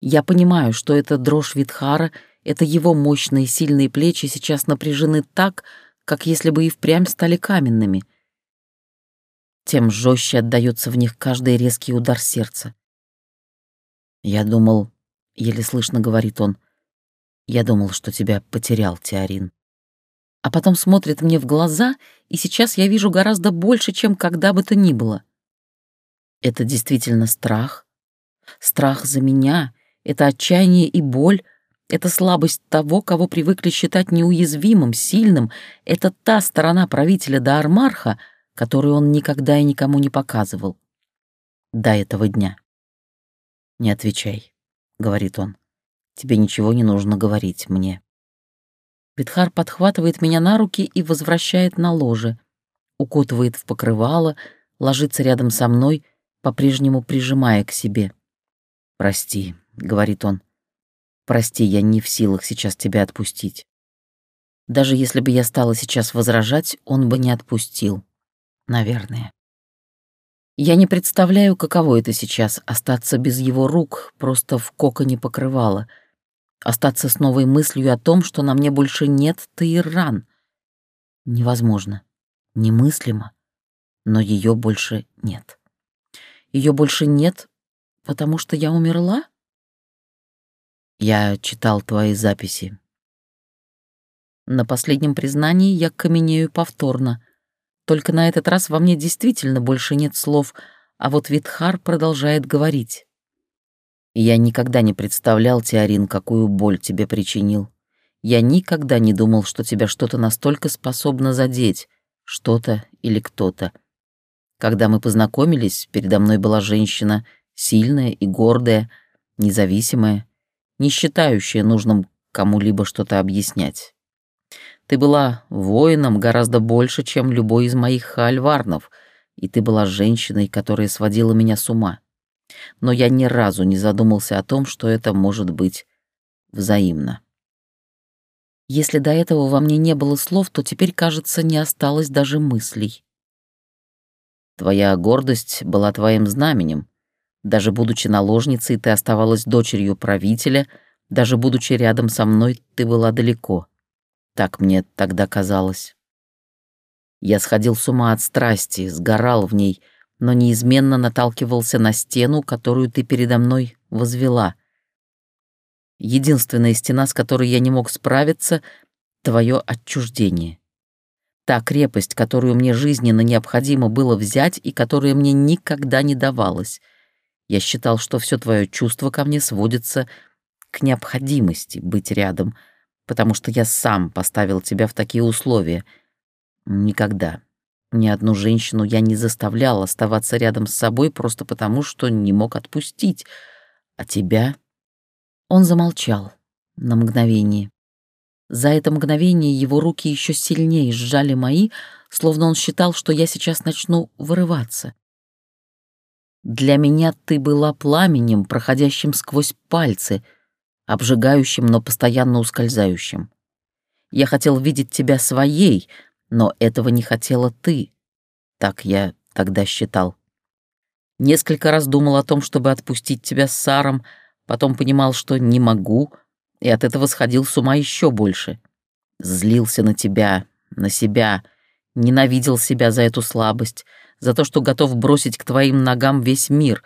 Я понимаю, что это дрожь Витхара это его мощные сильные плечи сейчас напряжены так, как если бы и впрямь стали каменными. Тем жестче отдается в них каждый резкий удар сердца. «Я думал...» — еле слышно говорит он. «Я думал, что тебя потерял, Теорин. а потом смотрит мне в глаза, и сейчас я вижу гораздо больше, чем когда бы то ни было. Это действительно страх. Страх за меня, это отчаяние и боль, это слабость того, кого привыкли считать неуязвимым, сильным, это та сторона правителя Даармарха, которую он никогда и никому не показывал. До этого дня. «Не отвечай», — говорит он. «Тебе ничего не нужно говорить мне». Битхар подхватывает меня на руки и возвращает на ложе, укутывает в покрывало, ложится рядом со мной, по-прежнему прижимая к себе. «Прости», — говорит он. «Прости, я не в силах сейчас тебя отпустить». Даже если бы я стала сейчас возражать, он бы не отпустил. Наверное. Я не представляю, каково это сейчас — остаться без его рук, просто в коконе покрывала, остаться с новой мыслью о том, что на мне больше нет Таирран. Невозможно, немыслимо, но ее больше нет. Ее больше нет, потому что я умерла? Я читал твои записи. На последнем признании я каменею повторно. Только на этот раз во мне действительно больше нет слов, а вот Витхар продолжает говорить. Я никогда не представлял, Теорин, какую боль тебе причинил. Я никогда не думал, что тебя что-то настолько способно задеть, что-то или кто-то. Когда мы познакомились, передо мной была женщина, сильная и гордая, независимая, не считающая нужным кому-либо что-то объяснять. Ты была воином гораздо больше, чем любой из моих хальварнов, и ты была женщиной, которая сводила меня с ума. Но я ни разу не задумался о том, что это может быть взаимно. Если до этого во мне не было слов, то теперь, кажется, не осталось даже мыслей. Твоя гордость была твоим знаменем. Даже будучи наложницей, ты оставалась дочерью правителя, даже будучи рядом со мной, ты была далеко. Так мне тогда казалось. Я сходил с ума от страсти, сгорал в ней, но неизменно наталкивался на стену, которую ты передо мной возвела. Единственная стена, с которой я не мог справиться — твое отчуждение. Та крепость, которую мне жизненно необходимо было взять и которая мне никогда не давалась. Я считал, что все твое чувство ко мне сводится к необходимости быть рядом, потому что я сам поставил тебя в такие условия. Никогда. Ни одну женщину я не заставлял оставаться рядом с собой просто потому, что не мог отпустить. А тебя... Он замолчал на мгновение. За это мгновение его руки еще сильнее сжали мои, словно он считал, что я сейчас начну вырываться. Для меня ты была пламенем, проходящим сквозь пальцы, обжигающим, но постоянно ускользающим. Я хотел видеть тебя своей, но этого не хотела ты. Так я тогда считал. Несколько раз думал о том, чтобы отпустить тебя с Саром, потом понимал, что не могу — и от этого сходил с ума еще больше. Злился на тебя, на себя, ненавидел себя за эту слабость, за то, что готов бросить к твоим ногам весь мир.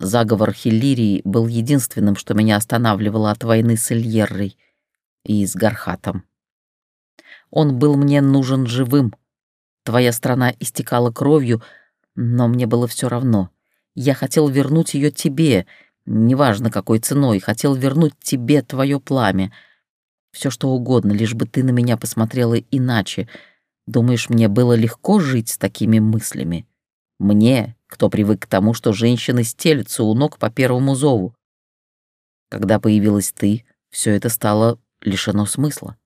Заговор Хиллирии был единственным, что меня останавливало от войны с Ильеррой и с Гархатом. Он был мне нужен живым. Твоя страна истекала кровью, но мне было все равно. Я хотел вернуть ее тебе — неважно какой ценой, хотел вернуть тебе твое пламя. Все что угодно, лишь бы ты на меня посмотрела иначе. Думаешь, мне было легко жить с такими мыслями? Мне, кто привык к тому, что женщины стелются у ног по первому зову. Когда появилась ты, все это стало лишено смысла.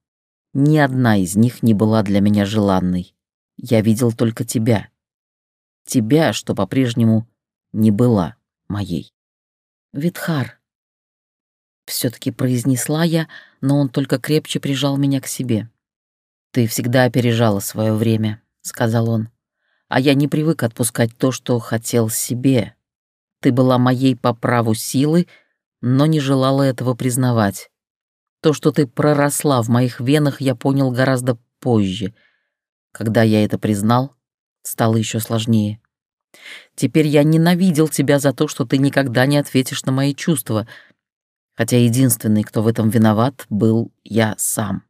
Ни одна из них не была для меня желанной. Я видел только тебя. Тебя, что по-прежнему не была моей. Витхар. Все-таки произнесла я, но он только крепче прижал меня к себе. Ты всегда опережала свое время, сказал он. А я не привык отпускать то, что хотел себе. Ты была моей по праву силы, но не желала этого признавать. То, что ты проросла в моих венах, я понял гораздо позже. Когда я это признал, стало еще сложнее. Теперь я ненавидел тебя за то, что ты никогда не ответишь на мои чувства, хотя единственный, кто в этом виноват, был я сам.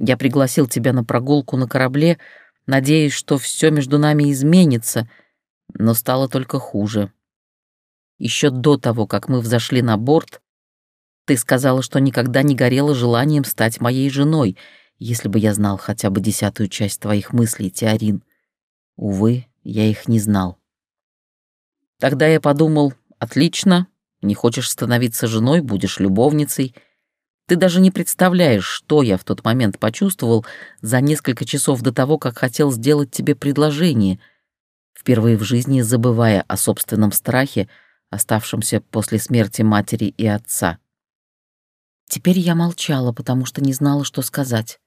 Я пригласил тебя на прогулку на корабле, надеясь, что все между нами изменится, но стало только хуже. Еще до того, как мы взошли на борт, ты сказала, что никогда не горела желанием стать моей женой, если бы я знал хотя бы десятую часть твоих мыслей, Теорин. Увы, я их не знал. Тогда я подумал, отлично, не хочешь становиться женой, будешь любовницей. Ты даже не представляешь, что я в тот момент почувствовал за несколько часов до того, как хотел сделать тебе предложение, впервые в жизни забывая о собственном страхе, оставшемся после смерти матери и отца. Теперь я молчала, потому что не знала, что сказать.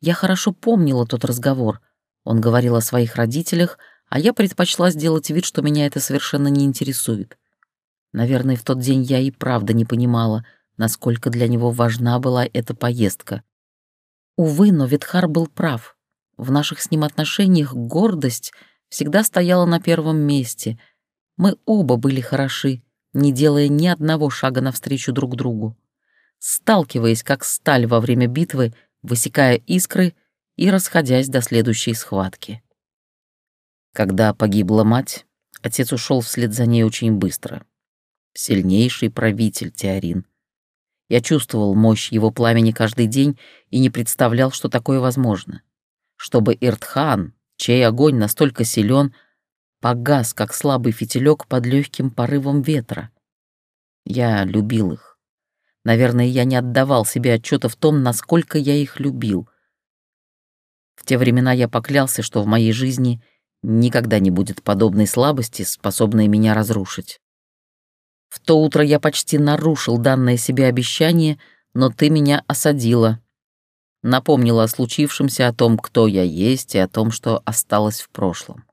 Я хорошо помнила тот разговор. Он говорил о своих родителях, а я предпочла сделать вид, что меня это совершенно не интересует. Наверное, в тот день я и правда не понимала, насколько для него важна была эта поездка. Увы, но Витхар был прав. В наших с ним отношениях гордость всегда стояла на первом месте. Мы оба были хороши, не делая ни одного шага навстречу друг другу. Сталкиваясь, как сталь во время битвы, высекая искры и расходясь до следующей схватки. Когда погибла мать, отец ушел вслед за ней очень быстро. Сильнейший правитель Теорин. Я чувствовал мощь его пламени каждый день и не представлял, что такое возможно. Чтобы Иртхан, чей огонь настолько силен, погас, как слабый фитилек под легким порывом ветра. Я любил их. Наверное, я не отдавал себе отчета в том, насколько я их любил. В те времена я поклялся, что в моей жизни — Никогда не будет подобной слабости, способной меня разрушить. В то утро я почти нарушил данное себе обещание, но ты меня осадила. Напомнила о случившемся, о том, кто я есть, и о том, что осталось в прошлом.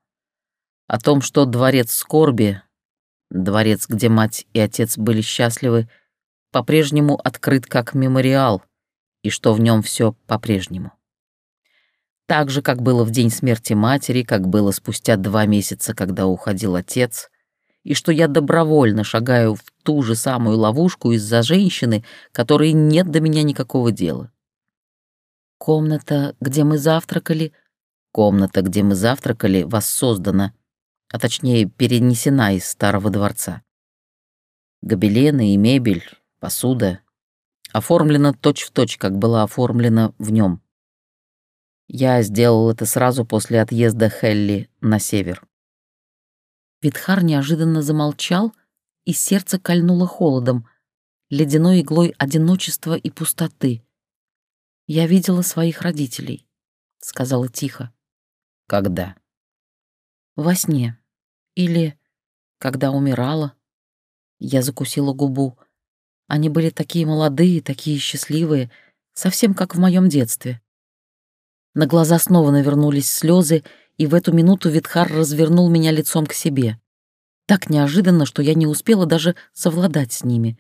О том, что дворец скорби, дворец, где мать и отец были счастливы, по-прежнему открыт как мемориал, и что в нем все по-прежнему. Так же, как было в день смерти матери, как было спустя два месяца, когда уходил отец, и что я добровольно шагаю в ту же самую ловушку из-за женщины, которой нет до меня никакого дела. Комната, где мы завтракали, комната, где мы завтракали, воссоздана, а точнее перенесена из старого дворца. Гобелены и мебель, посуда оформлена точь-в-точь, точь, как была оформлена в нем. Я сделал это сразу после отъезда Хелли на север. Витхар неожиданно замолчал, и сердце кольнуло холодом, ледяной иглой одиночества и пустоты. «Я видела своих родителей», — сказала тихо. «Когда?» «Во сне. Или когда умирала». Я закусила губу. Они были такие молодые, такие счастливые, совсем как в моем детстве. На глаза снова навернулись слезы, и в эту минуту Витхар развернул меня лицом к себе. Так неожиданно, что я не успела даже совладать с ними.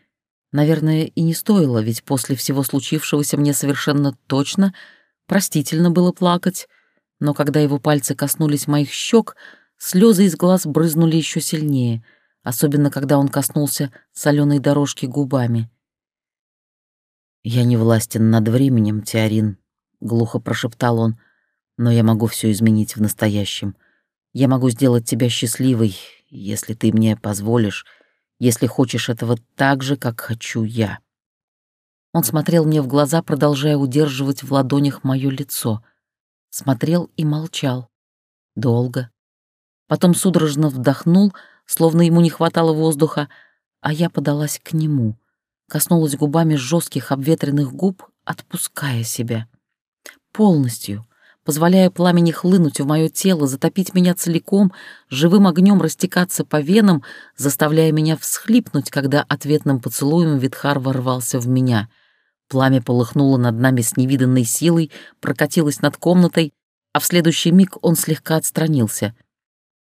Наверное, и не стоило, ведь после всего случившегося мне совершенно точно простительно было плакать. Но когда его пальцы коснулись моих щек, слезы из глаз брызнули еще сильнее, особенно когда он коснулся соленой дорожки губами. «Я не властен над временем, Теорин», — глухо прошептал он, — «но я могу все изменить в настоящем. Я могу сделать тебя счастливой, если ты мне позволишь, если хочешь этого так же, как хочу я». Он смотрел мне в глаза, продолжая удерживать в ладонях мое лицо. Смотрел и молчал. Долго. Потом судорожно вдохнул, словно ему не хватало воздуха, а я подалась к нему, коснулась губами жестких обветренных губ, отпуская себя полностью, позволяя пламени хлынуть в мое тело, затопить меня целиком, живым огнем растекаться по венам, заставляя меня всхлипнуть, когда ответным поцелуем Витхар ворвался в меня. Пламя полыхнуло над нами с невиданной силой, прокатилось над комнатой, а в следующий миг он слегка отстранился.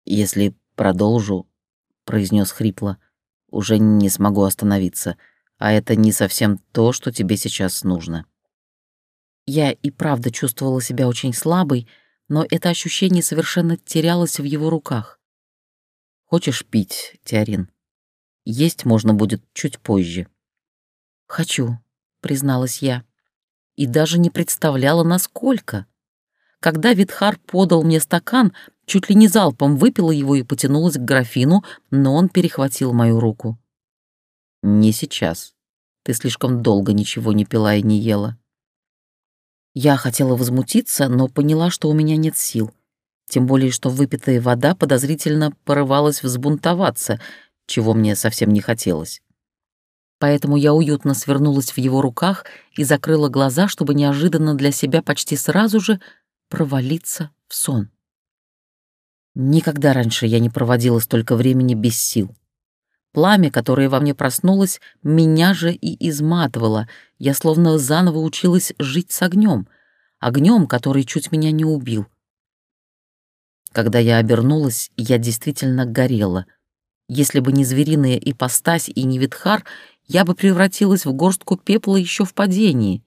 «Если продолжу», — произнес хрипло, — «уже не смогу остановиться, а это не совсем то, что тебе сейчас нужно». Я и правда чувствовала себя очень слабой, но это ощущение совершенно терялось в его руках. «Хочешь пить, Теорин? Есть можно будет чуть позже». «Хочу», — призналась я. и даже не представляла, насколько. Когда Витхар подал мне стакан, чуть ли не залпом выпила его и потянулась к графину, но он перехватил мою руку. «Не сейчас. Ты слишком долго ничего не пила и не ела». Я хотела возмутиться, но поняла, что у меня нет сил. Тем более, что выпитая вода подозрительно порывалась взбунтоваться, чего мне совсем не хотелось. Поэтому я уютно свернулась в его руках и закрыла глаза, чтобы неожиданно для себя почти сразу же провалиться в сон. Никогда раньше я не проводила столько времени без сил. Пламя, которое во мне проснулось, меня же и изматывало. Я словно заново училась жить с огнем, огнем, который чуть меня не убил. Когда я обернулась, я действительно горела. Если бы не звериная ипостась и не Витхар, я бы превратилась в горстку пепла еще в падении.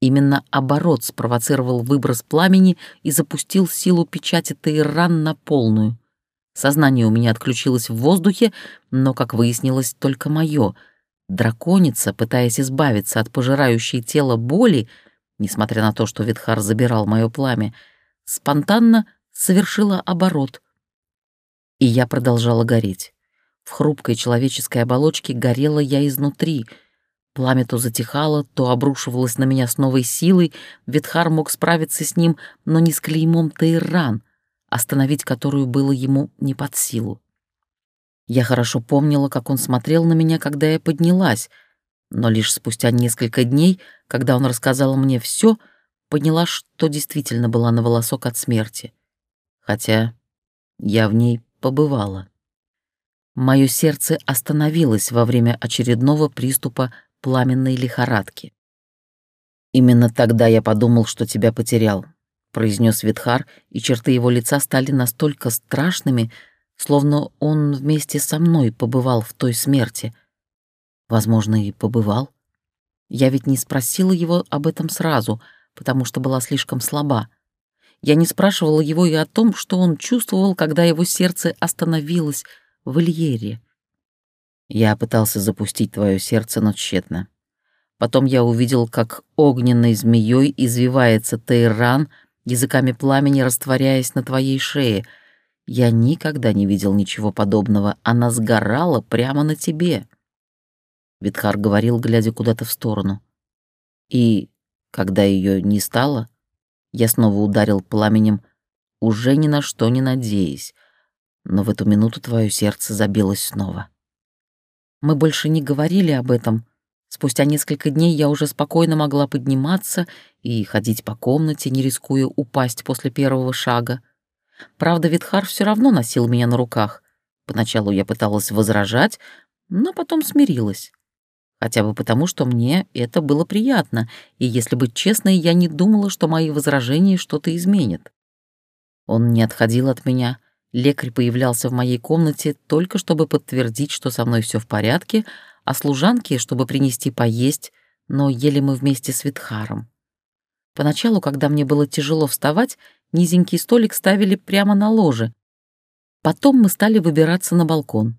Именно оборот спровоцировал выброс пламени и запустил силу печати Тейран на полную. Сознание у меня отключилось в воздухе, но, как выяснилось, только мое. Драконица, пытаясь избавиться от пожирающей тело боли, несмотря на то, что Витхар забирал мое пламя, спонтанно совершила оборот. И я продолжала гореть. В хрупкой человеческой оболочке горела я изнутри — Пламя то затихало, то обрушивалось на меня с новой силой. Ветхар мог справиться с ним, но не с клеймом Тейран, остановить которую было ему не под силу. Я хорошо помнила, как он смотрел на меня, когда я поднялась, но лишь спустя несколько дней, когда он рассказал мне все, поняла, что действительно была на волосок от смерти. Хотя я в ней побывала. Мое сердце остановилось во время очередного приступа пламенной лихорадки. «Именно тогда я подумал, что тебя потерял», — произнес Витхар, и черты его лица стали настолько страшными, словно он вместе со мной побывал в той смерти. Возможно, и побывал. Я ведь не спросила его об этом сразу, потому что была слишком слаба. Я не спрашивала его и о том, что он чувствовал, когда его сердце остановилось в Ильере. Я пытался запустить твое сердце, но тщетно. Потом я увидел, как огненной змеей извивается Тейран, языками пламени растворяясь на твоей шее. Я никогда не видел ничего подобного. Она сгорала прямо на тебе. Витхар говорил, глядя куда-то в сторону. И, когда ее не стало, я снова ударил пламенем, уже ни на что не надеясь, но в эту минуту твое сердце забилось снова. Мы больше не говорили об этом. Спустя несколько дней я уже спокойно могла подниматься и ходить по комнате, не рискуя упасть после первого шага. Правда, Витхар все равно носил меня на руках. Поначалу я пыталась возражать, но потом смирилась. Хотя бы потому, что мне это было приятно, и, если быть честной, я не думала, что мои возражения что-то изменят. Он не отходил от меня, Лекарь появлялся в моей комнате только чтобы подтвердить, что со мной все в порядке, а служанки, чтобы принести поесть, но ели мы вместе с Витхаром. Поначалу, когда мне было тяжело вставать, низенький столик ставили прямо на ложе. Потом мы стали выбираться на балкон.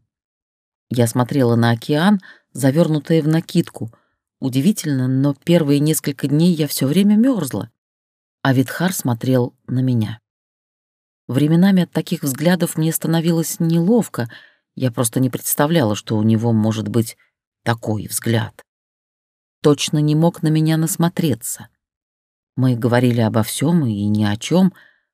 Я смотрела на океан, завернутая в накидку. Удивительно, но первые несколько дней я все время мерзла. А Витхар смотрел на меня. Временами от таких взглядов мне становилось неловко, я просто не представляла, что у него может быть такой взгляд. Точно не мог на меня насмотреться. Мы говорили обо всем и ни о чем,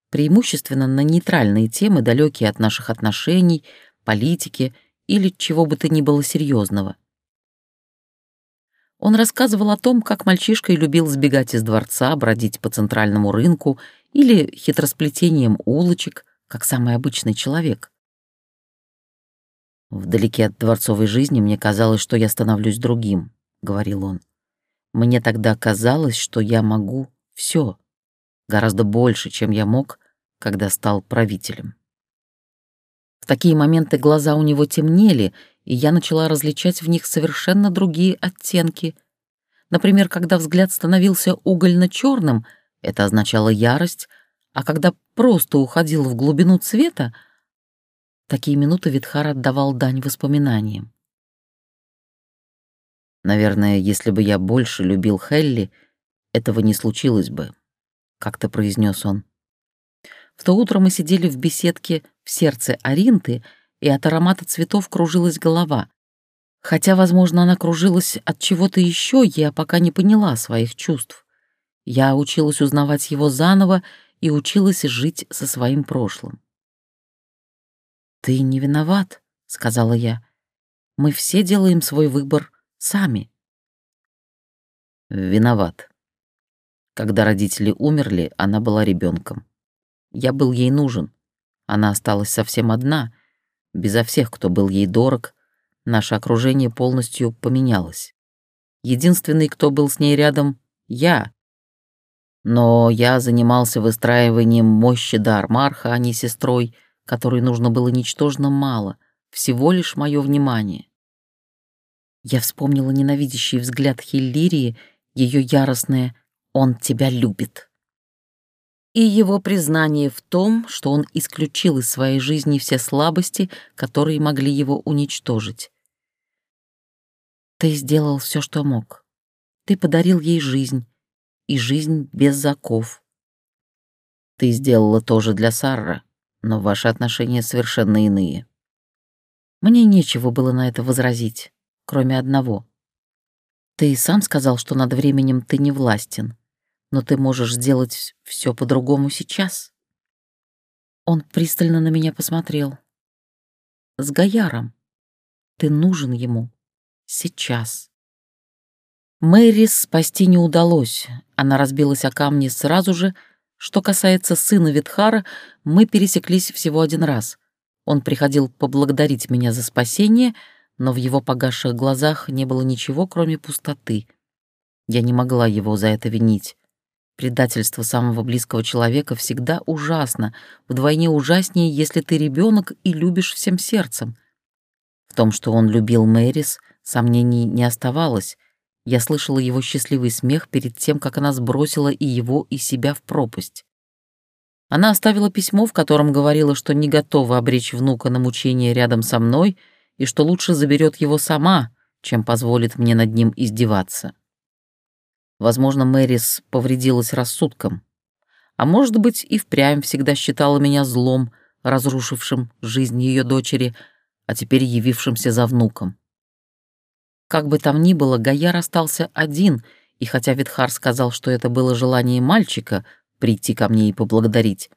преимущественно на нейтральные темы, далекие от наших отношений, политики или чего бы то ни было серьезного. Он рассказывал о том, как мальчишкой любил сбегать из дворца, бродить по центральному рынку или хитросплетением улочек, как самый обычный человек. «Вдалеке от дворцовой жизни мне казалось, что я становлюсь другим», — говорил он. «Мне тогда казалось, что я могу все, гораздо больше, чем я мог, когда стал правителем». В такие моменты глаза у него темнели, и я начала различать в них совершенно другие оттенки. Например, когда взгляд становился угольно черным это означало ярость, а когда просто уходил в глубину цвета, такие минуты Витхар отдавал дань воспоминаниям. Наверное, если бы я больше любил Хелли, этого не случилось бы», — как-то произнес он. В то утро мы сидели в беседке в сердце Аринты, и от аромата цветов кружилась голова. Хотя, возможно, она кружилась от чего-то еще, я пока не поняла своих чувств. Я училась узнавать его заново и училась жить со своим прошлым. «Ты не виноват», — сказала я. «Мы все делаем свой выбор сами». «Виноват. Когда родители умерли, она была ребенком. Я был ей нужен. Она осталась совсем одна, безо всех, кто был ей дорог. Наше окружение полностью поменялось. Единственный, кто был с ней рядом — я. Но я занимался выстраиванием мощи Дармарха, а не сестрой, которой нужно было ничтожно мало, всего лишь мое внимание. Я вспомнила ненавидящий взгляд Хиллирии, ее яростное «он тебя любит» и его признание в том, что он исключил из своей жизни все слабости, которые могли его уничтожить. Ты сделал все, что мог. Ты подарил ей жизнь, и жизнь без заков. Ты сделала тоже для Сарра, но ваши отношения совершенно иные. Мне нечего было на это возразить, кроме одного. Ты и сам сказал, что над временем ты не властен но ты можешь сделать все по-другому сейчас. Он пристально на меня посмотрел. С Гаяром. Ты нужен ему. Сейчас. Мэрис спасти не удалось. Она разбилась о камни сразу же. Что касается сына Витхара, мы пересеклись всего один раз. Он приходил поблагодарить меня за спасение, но в его погасших глазах не было ничего, кроме пустоты. Я не могла его за это винить. Предательство самого близкого человека всегда ужасно, вдвойне ужаснее, если ты ребенок и любишь всем сердцем. В том, что он любил Мэрис, сомнений не оставалось. Я слышала его счастливый смех перед тем, как она сбросила и его, и себя в пропасть. Она оставила письмо, в котором говорила, что не готова обречь внука на мучение рядом со мной и что лучше заберет его сама, чем позволит мне над ним издеваться. Возможно, Мэрис повредилась рассудком. А может быть, и впрямь всегда считала меня злом, разрушившим жизнь ее дочери, а теперь явившимся за внуком. Как бы там ни было, Гаяр остался один, и хотя Витхар сказал, что это было желание мальчика прийти ко мне и поблагодарить,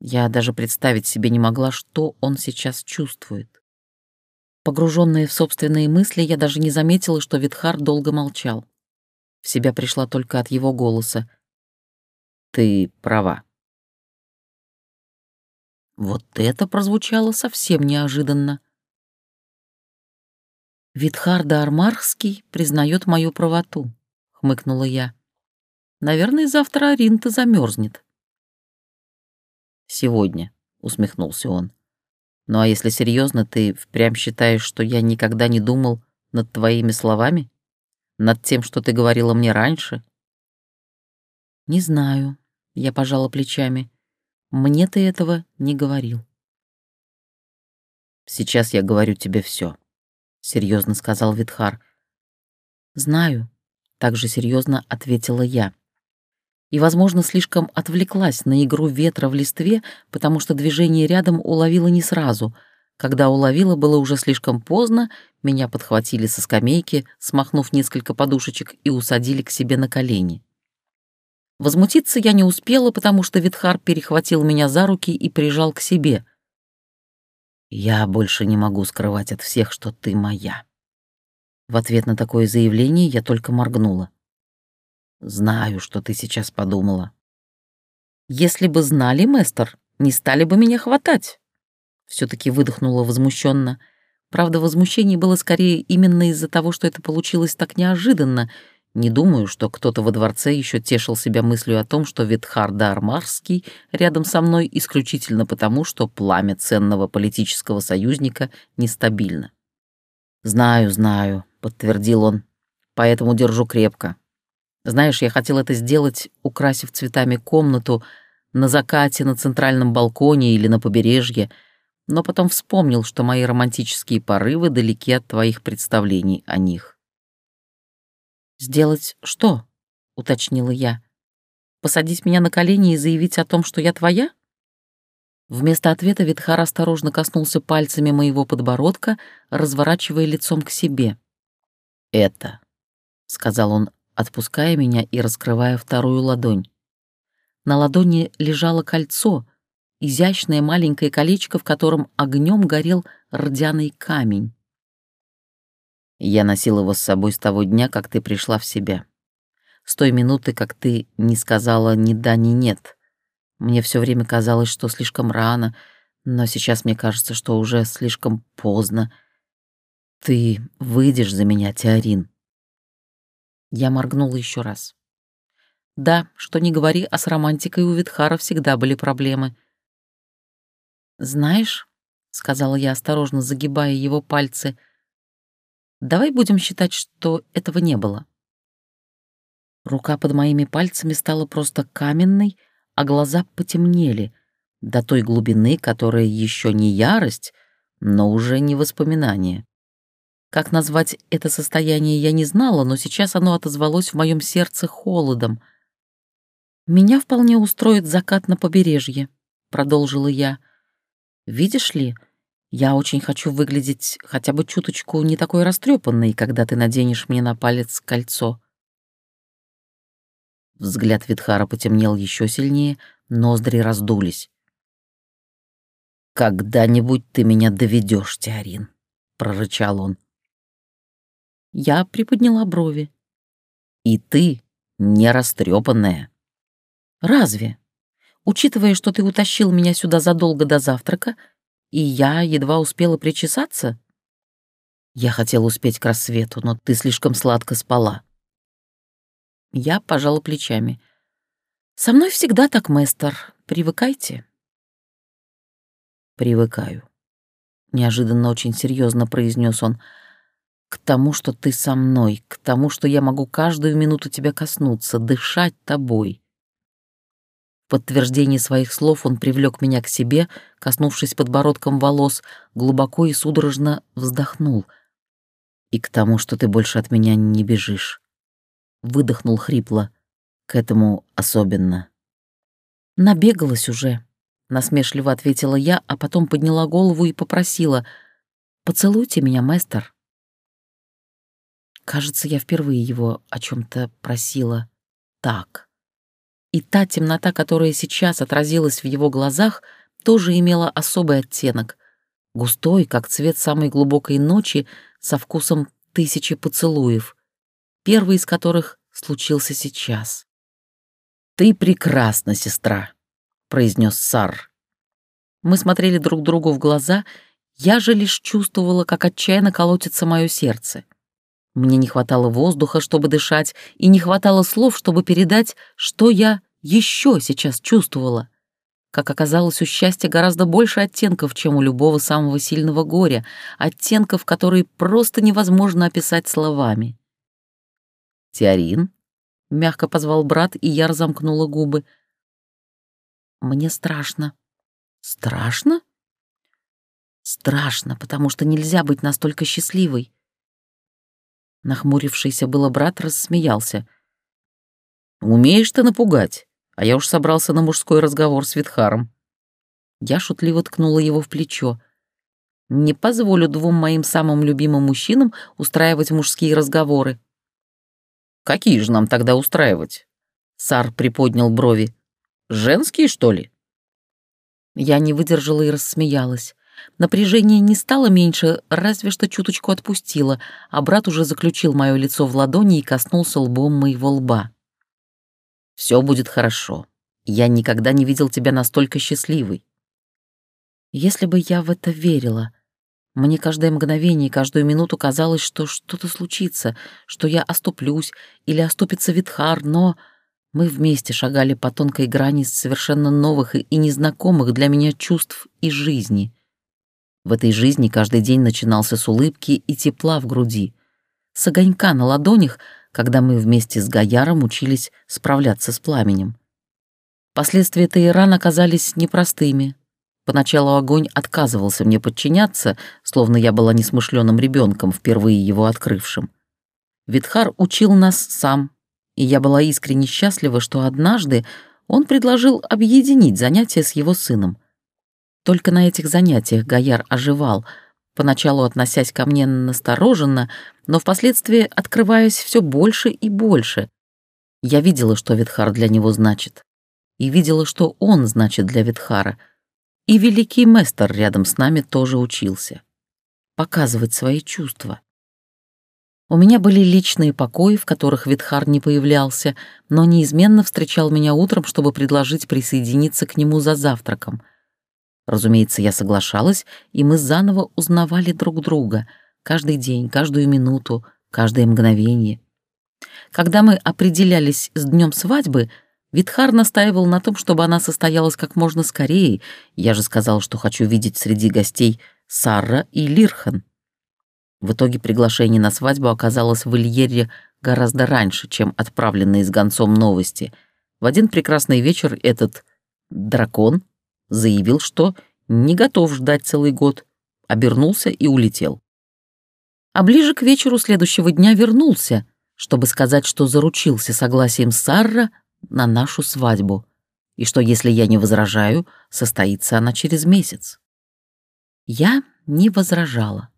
я даже представить себе не могла, что он сейчас чувствует. Погруженная в собственные мысли, я даже не заметила, что Витхар долго молчал. В себя пришла только от его голоса. «Ты права». Вот это прозвучало совсем неожиданно. «Витхарда Армархский признает мою правоту», — хмыкнула я. «Наверное, завтра Аринта замерзнет». «Сегодня», — усмехнулся он. «Ну а если серьезно, ты впрямь считаешь, что я никогда не думал над твоими словами?» над тем, что ты говорила мне раньше?» «Не знаю», — я пожала плечами. «Мне ты этого не говорил». «Сейчас я говорю тебе все, серьезно сказал Витхар. «Знаю», — также серьезно ответила я. И, возможно, слишком отвлеклась на игру ветра в листве, потому что движение рядом уловила не сразу — когда уловила, было уже слишком поздно, меня подхватили со скамейки, смахнув несколько подушечек, и усадили к себе на колени. Возмутиться я не успела, потому что Витхар перехватил меня за руки и прижал к себе. «Я больше не могу скрывать от всех, что ты моя». В ответ на такое заявление я только моргнула. «Знаю, что ты сейчас подумала». «Если бы знали, мэстер, не стали бы меня хватать» все-таки выдохнула возмущенно. Правда, возмущение было скорее именно из-за того, что это получилось так неожиданно. Не думаю, что кто-то во дворце еще тешил себя мыслью о том, что Ветхарда Армарский рядом со мной исключительно потому, что пламя ценного политического союзника нестабильно. «Знаю, знаю», — подтвердил он, — «поэтому держу крепко. Знаешь, я хотел это сделать, украсив цветами комнату на закате на центральном балконе или на побережье — но потом вспомнил, что мои романтические порывы далеки от твоих представлений о них. «Сделать что?» — уточнила я. «Посадить меня на колени и заявить о том, что я твоя?» Вместо ответа Витхар осторожно коснулся пальцами моего подбородка, разворачивая лицом к себе. «Это», — сказал он, отпуская меня и раскрывая вторую ладонь. На ладони лежало кольцо, изящное маленькое колечко, в котором огнем горел рдяный камень. Я носил его с собой с того дня, как ты пришла в себя. С той минуты, как ты не сказала ни да, ни нет. Мне все время казалось, что слишком рано, но сейчас мне кажется, что уже слишком поздно. Ты выйдешь за меня, Теорин. Я моргнула еще раз. Да, что не говори, а с романтикой у Витхара всегда были проблемы. «Знаешь», — сказала я, осторожно загибая его пальцы, — «давай будем считать, что этого не было». Рука под моими пальцами стала просто каменной, а глаза потемнели до той глубины, которая еще не ярость, но уже не воспоминание. Как назвать это состояние, я не знала, но сейчас оно отозвалось в моем сердце холодом. «Меня вполне устроит закат на побережье», — продолжила я. «Видишь ли, я очень хочу выглядеть хотя бы чуточку не такой растрепанной, когда ты наденешь мне на палец кольцо». Взгляд Витхара потемнел еще сильнее, ноздри раздулись. «Когда-нибудь ты меня доведешь, Теорин», — прорычал он. Я приподняла брови. «И ты не растрепанная». «Разве? Учитывая, что ты утащил меня сюда задолго до завтрака, и я едва успела причесаться?» «Я хотел успеть к рассвету, но ты слишком сладко спала», я пожала плечами. «Со мной всегда так, мэстер. Привыкайте». «Привыкаю», — неожиданно очень серьезно произнес он, «к тому, что ты со мной, к тому, что я могу каждую минуту тебя коснуться, дышать тобой». В подтверждение своих слов он привлек меня к себе, коснувшись подбородком волос, глубоко и судорожно вздохнул. «И к тому, что ты больше от меня не бежишь» выдохнул хрипло. К этому особенно. Набегалась уже, насмешливо ответила я, а потом подняла голову и попросила: "Поцелуйте меня, мастер". Кажется, я впервые его о чем то просила так. И та темнота, которая сейчас отразилась в его глазах, тоже имела особый оттенок, густой, как цвет самой глубокой ночи, со вкусом тысячи поцелуев первый из которых случился сейчас. «Ты прекрасна, сестра», — произнес Сар. Мы смотрели друг другу в глаза, я же лишь чувствовала, как отчаянно колотится мое сердце. Мне не хватало воздуха, чтобы дышать, и не хватало слов, чтобы передать, что я еще сейчас чувствовала. Как оказалось, у счастья гораздо больше оттенков, чем у любого самого сильного горя, оттенков, которые просто невозможно описать словами. «Теорин?» — мягко позвал брат, и я разомкнула губы. «Мне страшно». «Страшно?» «Страшно, потому что нельзя быть настолько счастливой». Нахмурившийся было брат рассмеялся. «Умеешь ты напугать, а я уж собрался на мужской разговор с Витхаром». Я шутливо ткнула его в плечо. «Не позволю двум моим самым любимым мужчинам устраивать мужские разговоры». Какие же нам тогда устраивать? Сар приподнял брови. Женские, что ли? Я не выдержала и рассмеялась. Напряжение не стало меньше, разве что чуточку отпустило, а брат уже заключил мое лицо в ладони и коснулся лбом моего лба. «Все будет хорошо. Я никогда не видел тебя настолько счастливой». Если бы я в это верила, мне каждое мгновение, каждую минуту казалось, что что-то случится, что я оступлюсь или оступится Витхар, но мы вместе шагали по тонкой грани совершенно новых и незнакомых для меня чувств и жизни. В этой жизни каждый день начинался с улыбки и тепла в груди, с огонька на ладонях, когда мы вместе с Гаяром учились справляться с пламенем. Последствия Тейран оказались непростыми, Поначалу огонь отказывался мне подчиняться, словно я была несмышленым ребенком, впервые его открывшим. Витхар учил нас сам, И я была искренне счастлива, что однажды он предложил объединить занятия с его сыном. Только на этих занятиях Гояр оживал, поначалу относясь ко мне настороженно, но впоследствии открываясь все больше и больше. Я видела, что Витхар для него значит, и видела, что он значит для Витхара, и великий Местер рядом с нами тоже учился. Показывать свои чувства. У меня были личные покои, в которых Витхар не появлялся, но неизменно встречал меня утром, чтобы предложить присоединиться к нему за завтраком. Разумеется, я соглашалась, и мы заново узнавали друг друга, каждый день, каждую минуту, каждое мгновение. Когда мы определялись с днем свадьбы, Витхар настаивал на том, чтобы она состоялась как можно скорее. Я же сказал, что хочу видеть среди гостей Сарра и Лирхан. В итоге приглашение на свадьбу оказалось в Ильере гораздо раньше, чем отправленные с гонцом новости. В один прекрасный вечер этот дракон заявил, что не готов ждать целый год, обернулся и улетел. А ближе к вечеру следующего дня вернулся, чтобы сказать, что заручился согласием Сарра на нашу свадьбу, и что, если я не возражаю, состоится она через месяц. Я не возражала.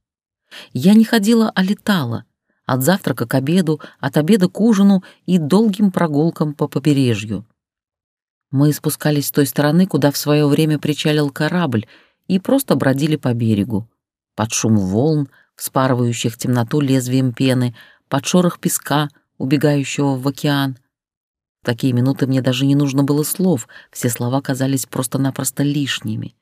Я не ходила, а летала. От завтрака к обеду, от обеда к ужину и долгим прогулкам по побережью. Мы спускались с той стороны, куда в свое время причалил корабль, и просто бродили по берегу. Под шум волн, вспарывающих темноту лезвием пены, под шорох песка, убегающего в океан. В такие минуты мне даже не нужно было слов, все слова казались просто-напросто лишними.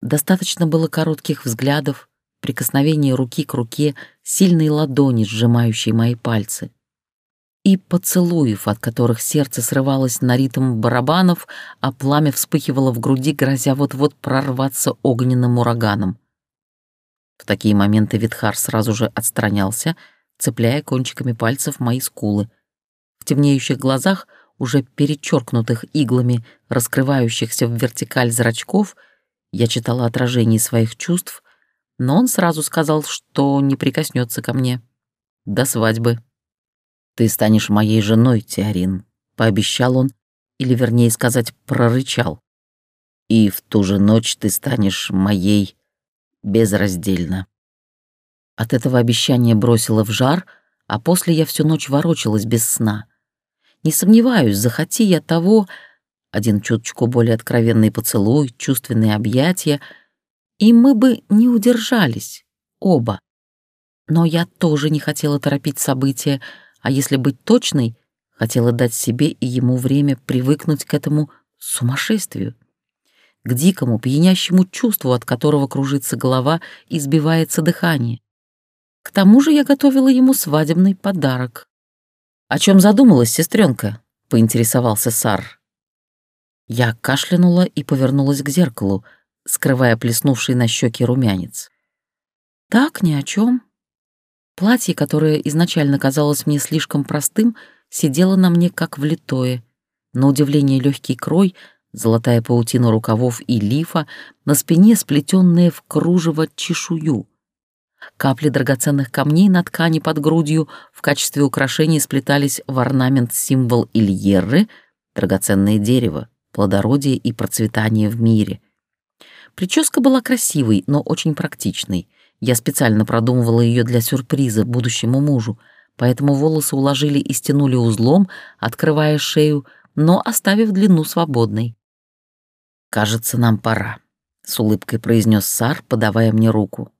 Достаточно было коротких взглядов, прикосновение руки к руке, сильной ладони, сжимающей мои пальцы. И поцелуев, от которых сердце срывалось на ритм барабанов, а пламя вспыхивало в груди, грозя вот-вот прорваться огненным ураганом. В такие моменты Витхар сразу же отстранялся, цепляя кончиками пальцев мои скулы. В темнеющих глазах, уже перечеркнутых иглами, раскрывающихся в вертикаль зрачков, я читала отражение своих чувств но он сразу сказал, что не прикоснется ко мне. До свадьбы. «Ты станешь моей женой, Теорин», — пообещал он, или, вернее сказать, прорычал. «И в ту же ночь ты станешь моей безраздельно». От этого обещания бросило в жар, а после я всю ночь ворочалась без сна. Не сомневаюсь, захоти я того, один чуточку более откровенный поцелуй, чувственные объятия — и мы бы не удержались, оба. Но я тоже не хотела торопить события, а если быть точной, хотела дать себе и ему время привыкнуть к этому сумасшествию, к дикому, пьянящему чувству, от которого кружится голова и сбивается дыхание. К тому же я готовила ему свадебный подарок. «О чем задумалась, сестренка? поинтересовался Сар. Я кашлянула и повернулась к зеркалу — скрывая плеснувший на щеки румянец. «Так, ни о чем. Платье, которое изначально казалось мне слишком простым, сидело на мне как влитое. На удивление легкий крой, золотая паутина рукавов и лифа, на спине сплетенная в кружево чешую. Капли драгоценных камней на ткани под грудью в качестве украшений сплетались в орнамент-символ Ильерры, драгоценное дерево, плодородие и процветание в мире — Прическа была красивой, но очень практичной. Я специально продумывала ее для сюрприза будущему мужу, поэтому волосы уложили и стянули узлом, открывая шею, но оставив длину свободной. «Кажется, нам пора», — с улыбкой произнес Сар, подавая мне руку.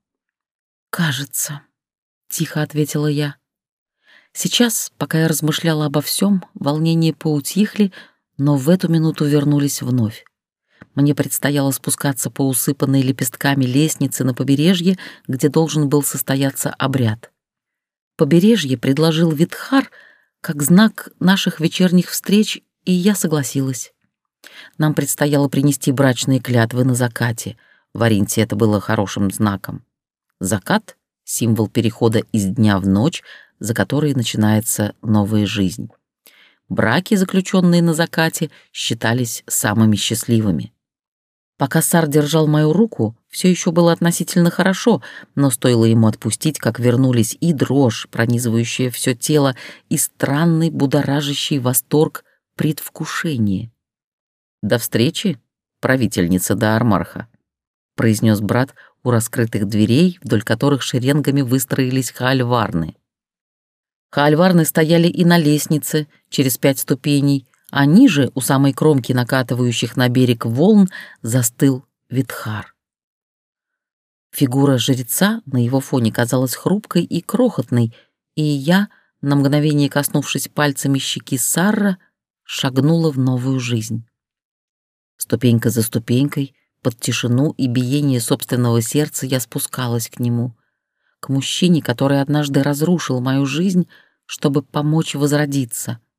«Кажется», — тихо ответила я. Сейчас, пока я размышляла обо всем, волнения поутихли, но в эту минуту вернулись вновь. Мне предстояло спускаться по усыпанной лепестками лестнице на побережье, где должен был состояться обряд. Побережье предложил Витхар как знак наших вечерних встреч, и я согласилась. Нам предстояло принести брачные клятвы на закате. В Аринте это было хорошим знаком. Закат — символ перехода из дня в ночь, за который начинается новая жизнь. Браки, заключенные на закате, считались самыми счастливыми. Пока Сар держал мою руку, все еще было относительно хорошо, но стоило ему отпустить, как вернулись и дрожь, пронизывающая все тело, и странный будоражащий восторг предвкушение. «До встречи, правительница Даармарха», — произнес брат у раскрытых дверей, вдоль которых шеренгами выстроились хаальварны. Хаальварны стояли и на лестнице, через пять ступеней, а ниже, у самой кромки накатывающих на берег волн, застыл Витхар. Фигура жреца на его фоне казалась хрупкой и крохотной, и я, на мгновение коснувшись пальцами щеки Сарра, шагнула в новую жизнь. Ступенька за ступенькой, под тишину и биение собственного сердца я спускалась к нему, к мужчине, который однажды разрушил мою жизнь, чтобы помочь возродиться —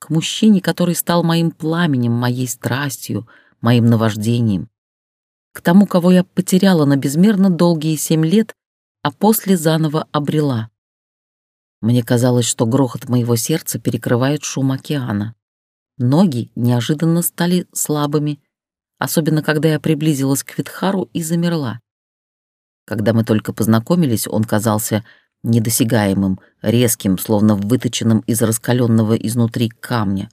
к мужчине, который стал моим пламенем, моей страстью, моим наваждением, к тому, кого я потеряла на безмерно долгие семь лет, а после заново обрела. Мне казалось, что грохот моего сердца перекрывает шум океана. Ноги неожиданно стали слабыми, особенно когда я приблизилась к Витхару и замерла. Когда мы только познакомились, он казался недосягаемым, резким, словно выточенным из раскаленного изнутри камня,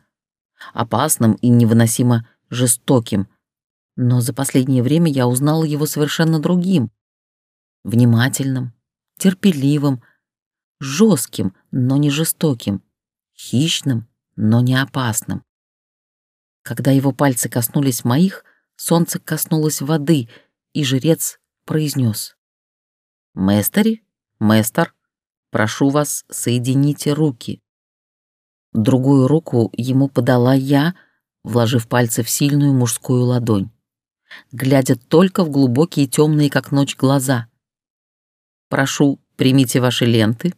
опасным и невыносимо жестоким. Но за последнее время я узнала его совершенно другим, внимательным, терпеливым, жестким, но не жестоким, хищным, но не опасным. Когда его пальцы коснулись моих, солнце коснулось воды, и жрец произнес. «Мэстери? Мэстер?» Прошу вас, соедините руки». Другую руку ему подала я, вложив пальцы в сильную мужскую ладонь, глядя только в глубокие темные, как ночь, глаза. «Прошу, примите ваши ленты».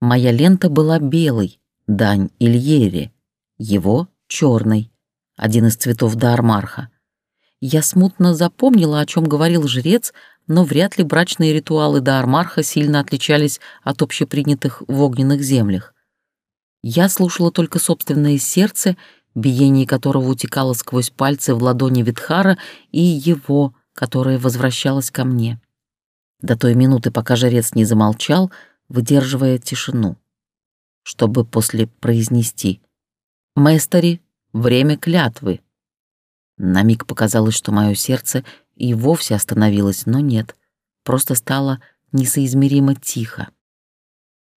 Моя лента была белой, дань Ильере, его — черной, один из цветов Даармарха. Я смутно запомнила, о чем говорил жрец, но вряд ли брачные ритуалы Даармарха сильно отличались от общепринятых в огненных землях. Я слушала только собственное сердце, биение которого утекало сквозь пальцы в ладони Витхара, и его, которое возвращалось ко мне. До той минуты, пока жрец не замолчал, выдерживая тишину, чтобы после произнести «Мэстери, время клятвы». На миг показалось, что мое сердце и вовсе остановилась, но нет, просто стало несоизмеримо тихо.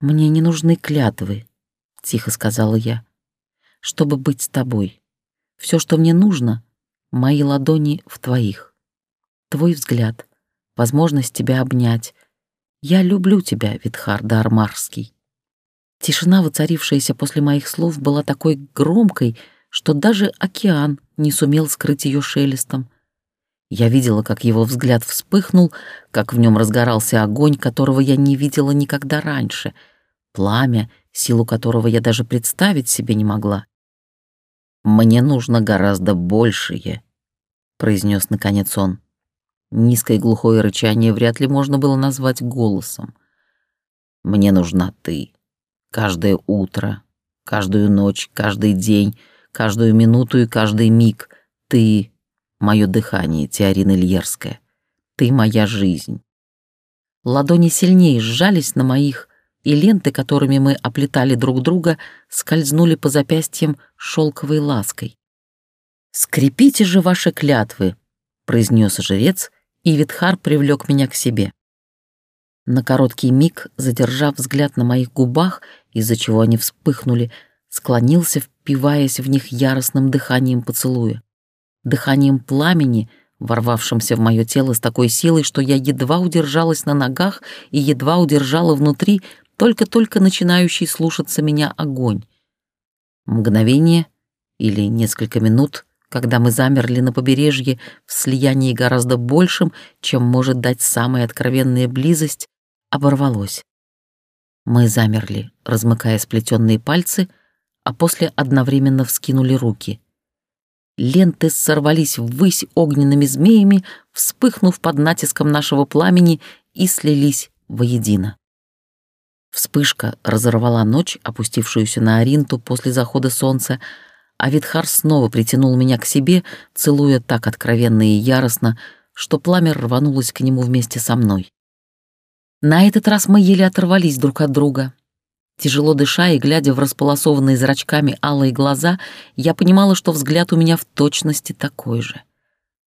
«Мне не нужны клятвы», — тихо сказала я, — «чтобы быть с тобой. Все, что мне нужно, мои ладони в твоих. Твой взгляд, возможность тебя обнять. Я люблю тебя, Витхар Дармарский». Тишина, воцарившаяся после моих слов, была такой громкой, что даже океан не сумел скрыть ее шелестом, я видела, как его взгляд вспыхнул, как в нем разгорался огонь, которого я не видела никогда раньше, пламя, силу которого я даже представить себе не могла. «Мне нужно гораздо большее», — произнес наконец он. Низкое глухое рычание вряд ли можно было назвать голосом. «Мне нужна ты. Каждое утро, каждую ночь, каждый день, каждую минуту и каждый миг. Ты мое дыхание, Теорина Ильерская. Ты моя жизнь. Ладони сильнее сжались на моих, и ленты, которыми мы оплетали друг друга, скользнули по запястьям шелковой лаской. «Скрепите же ваши клятвы», — произнес жрец, и Витхар привлек меня к себе. На короткий миг, задержав взгляд на моих губах, из-за чего они вспыхнули, склонился, впиваясь в них яростным дыханием поцелуя дыханием пламени, ворвавшимся в мое тело с такой силой, что я едва удержалась на ногах и едва удержала внутри только-только начинающий слушаться меня огонь. Мгновение или несколько минут, когда мы замерли на побережье в слиянии гораздо большим, чем может дать самая откровенная близость, оборвалось. Мы замерли, размыкая сплетенные пальцы, а после одновременно вскинули руки. Ленты сорвались ввысь огненными змеями, вспыхнув под натиском нашего пламени и слились воедино. Вспышка разорвала ночь, опустившуюся на Аринту после захода солнца, а Витхар снова притянул меня к себе, целуя так откровенно и яростно, что пламя рванулось к нему вместе со мной. На этот раз мы еле оторвались друг от друга. Тяжело дыша и глядя в располосованные зрачками алые глаза, я понимала, что взгляд у меня в точности такой же.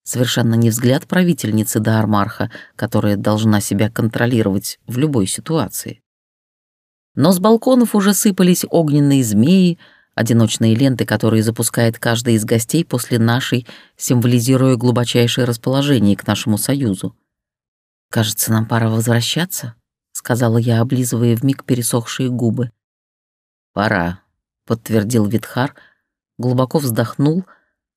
Совершенно не взгляд правительницы Даармарха, которая должна себя контролировать в любой ситуации. Но с балконов уже сыпались огненные змеи, одиночные ленты, которые запускает каждый из гостей после нашей, символизируя глубочайшее расположение к нашему союзу. «Кажется, нам пора возвращаться», — сказала я, облизывая вмиг пересохшие губы. «Пора», — подтвердил Витхар, глубоко вздохнул,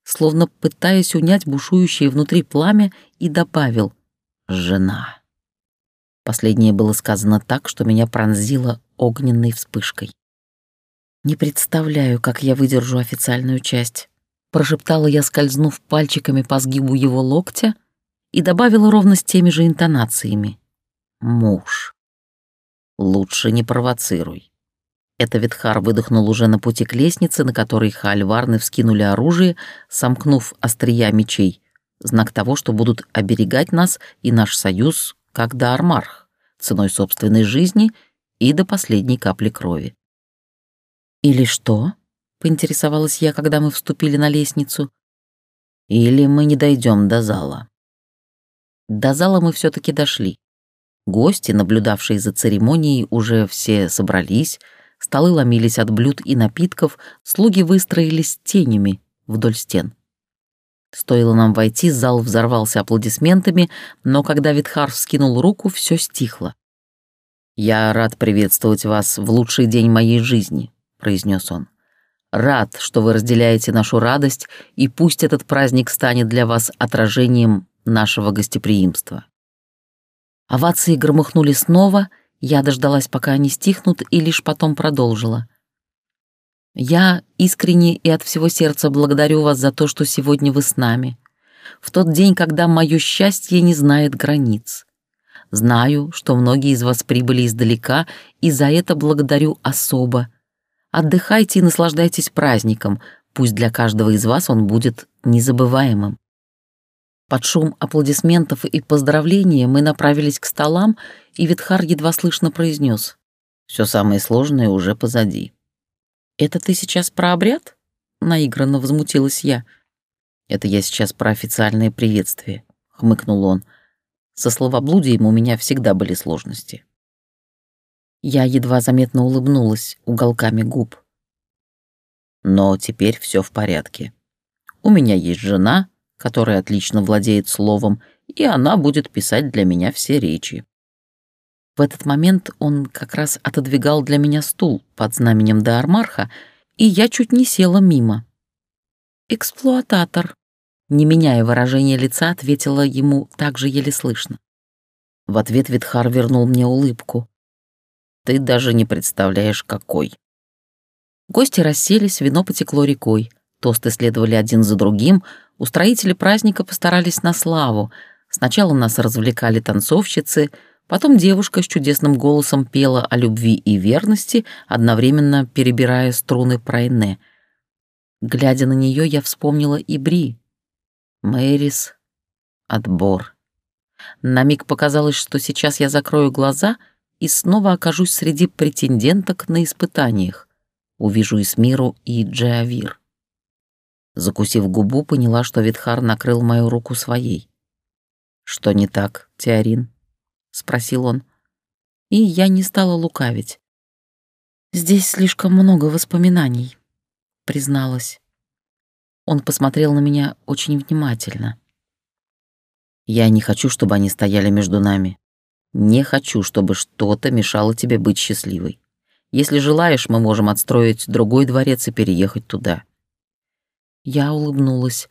словно пытаясь унять бушующее внутри пламя, и добавил «жена». Последнее было сказано так, что меня пронзило огненной вспышкой. «Не представляю, как я выдержу официальную часть», — прошептала я, скользнув пальчиками по сгибу его локтя и добавила ровно с теми же интонациями. «Муж. Лучше не провоцируй». Это Витхар выдохнул уже на пути к лестнице, на которой хальварны вскинули оружие, сомкнув острия мечей, знак того, что будут оберегать нас и наш союз, как Даармарх, ценой собственной жизни и до последней капли крови. «Или что?» — поинтересовалась я, когда мы вступили на лестницу. «Или мы не дойдем до зала». До зала мы все таки дошли. Гости, наблюдавшие за церемонией, уже все собрались, столы ломились от блюд и напитков, слуги выстроились тенями вдоль стен. Стоило нам войти, зал взорвался аплодисментами, но когда Витхар вскинул руку, все стихло. «Я рад приветствовать вас в лучший день моей жизни», произнес он. «Рад, что вы разделяете нашу радость, и пусть этот праздник станет для вас отражением нашего гостеприимства». Овации громыхнули снова, я дождалась, пока они стихнут, и лишь потом продолжила. «Я искренне и от всего сердца благодарю вас за то, что сегодня вы с нами, в тот день, когда мое счастье не знает границ. Знаю, что многие из вас прибыли издалека, и за это благодарю особо — Отдыхайте и наслаждайтесь праздником, пусть для каждого из вас он будет незабываемым. Под шум аплодисментов и поздравления мы направились к столам, и Витхар едва слышно произнес: «Все самое сложное уже позади». «Это ты сейчас про обряд?» — наигранно возмутилась я. «Это я сейчас про официальное приветствие», — хмыкнул он. «Со словоблудием у меня всегда были сложности». Я едва заметно улыбнулась уголками губ. Но теперь все в порядке. У меня есть жена, которая отлично владеет словом, и она будет писать для меня все речи. В этот момент он как раз отодвигал для меня стул под знаменем Даармарха, и я чуть не села мимо. «Эксплуататор», — не меняя выражения лица, ответила ему так же еле слышно. В ответ Витхар вернул мне улыбку. Ты даже не представляешь, какой. Гости расселись, вино потекло рекой. Тосты следовали один за другим. Устроители праздника постарались на славу. Сначала нас развлекали танцовщицы, потом девушка с чудесным голосом пела о любви и верности, одновременно перебирая струны прайне. Глядя на нее, я вспомнила и Бри. Мэрис. Отбор. На миг показалось, что сейчас я закрою глаза — и снова окажусь среди претенденток на испытаниях. Увижу Исмиру и Джеавир. Закусив губу, поняла, что Витхар накрыл мою руку своей. «Что не так, Теорин?» — спросил он. И я не стала лукавить. «Здесь слишком много воспоминаний», — призналась. Он посмотрел на меня очень внимательно. «Я не хочу, чтобы они стояли между нами. Не хочу, чтобы что-то мешало тебе быть счастливой. Если желаешь, мы можем отстроить другой дворец и переехать туда». Я улыбнулась.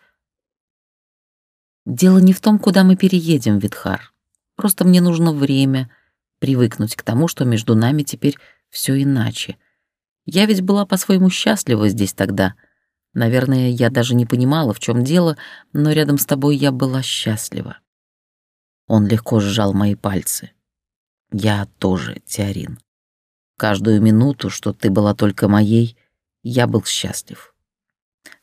«Дело не в том, куда мы переедем, Витхар. Просто мне нужно время привыкнуть к тому, что между нами теперь все иначе. Я ведь была по-своему счастлива здесь тогда. Наверное, я даже не понимала, в чем дело, но рядом с тобой я была счастлива. Он легко сжал мои пальцы. Я тоже, Теорин. Каждую минуту, что ты была только моей, я был счастлив.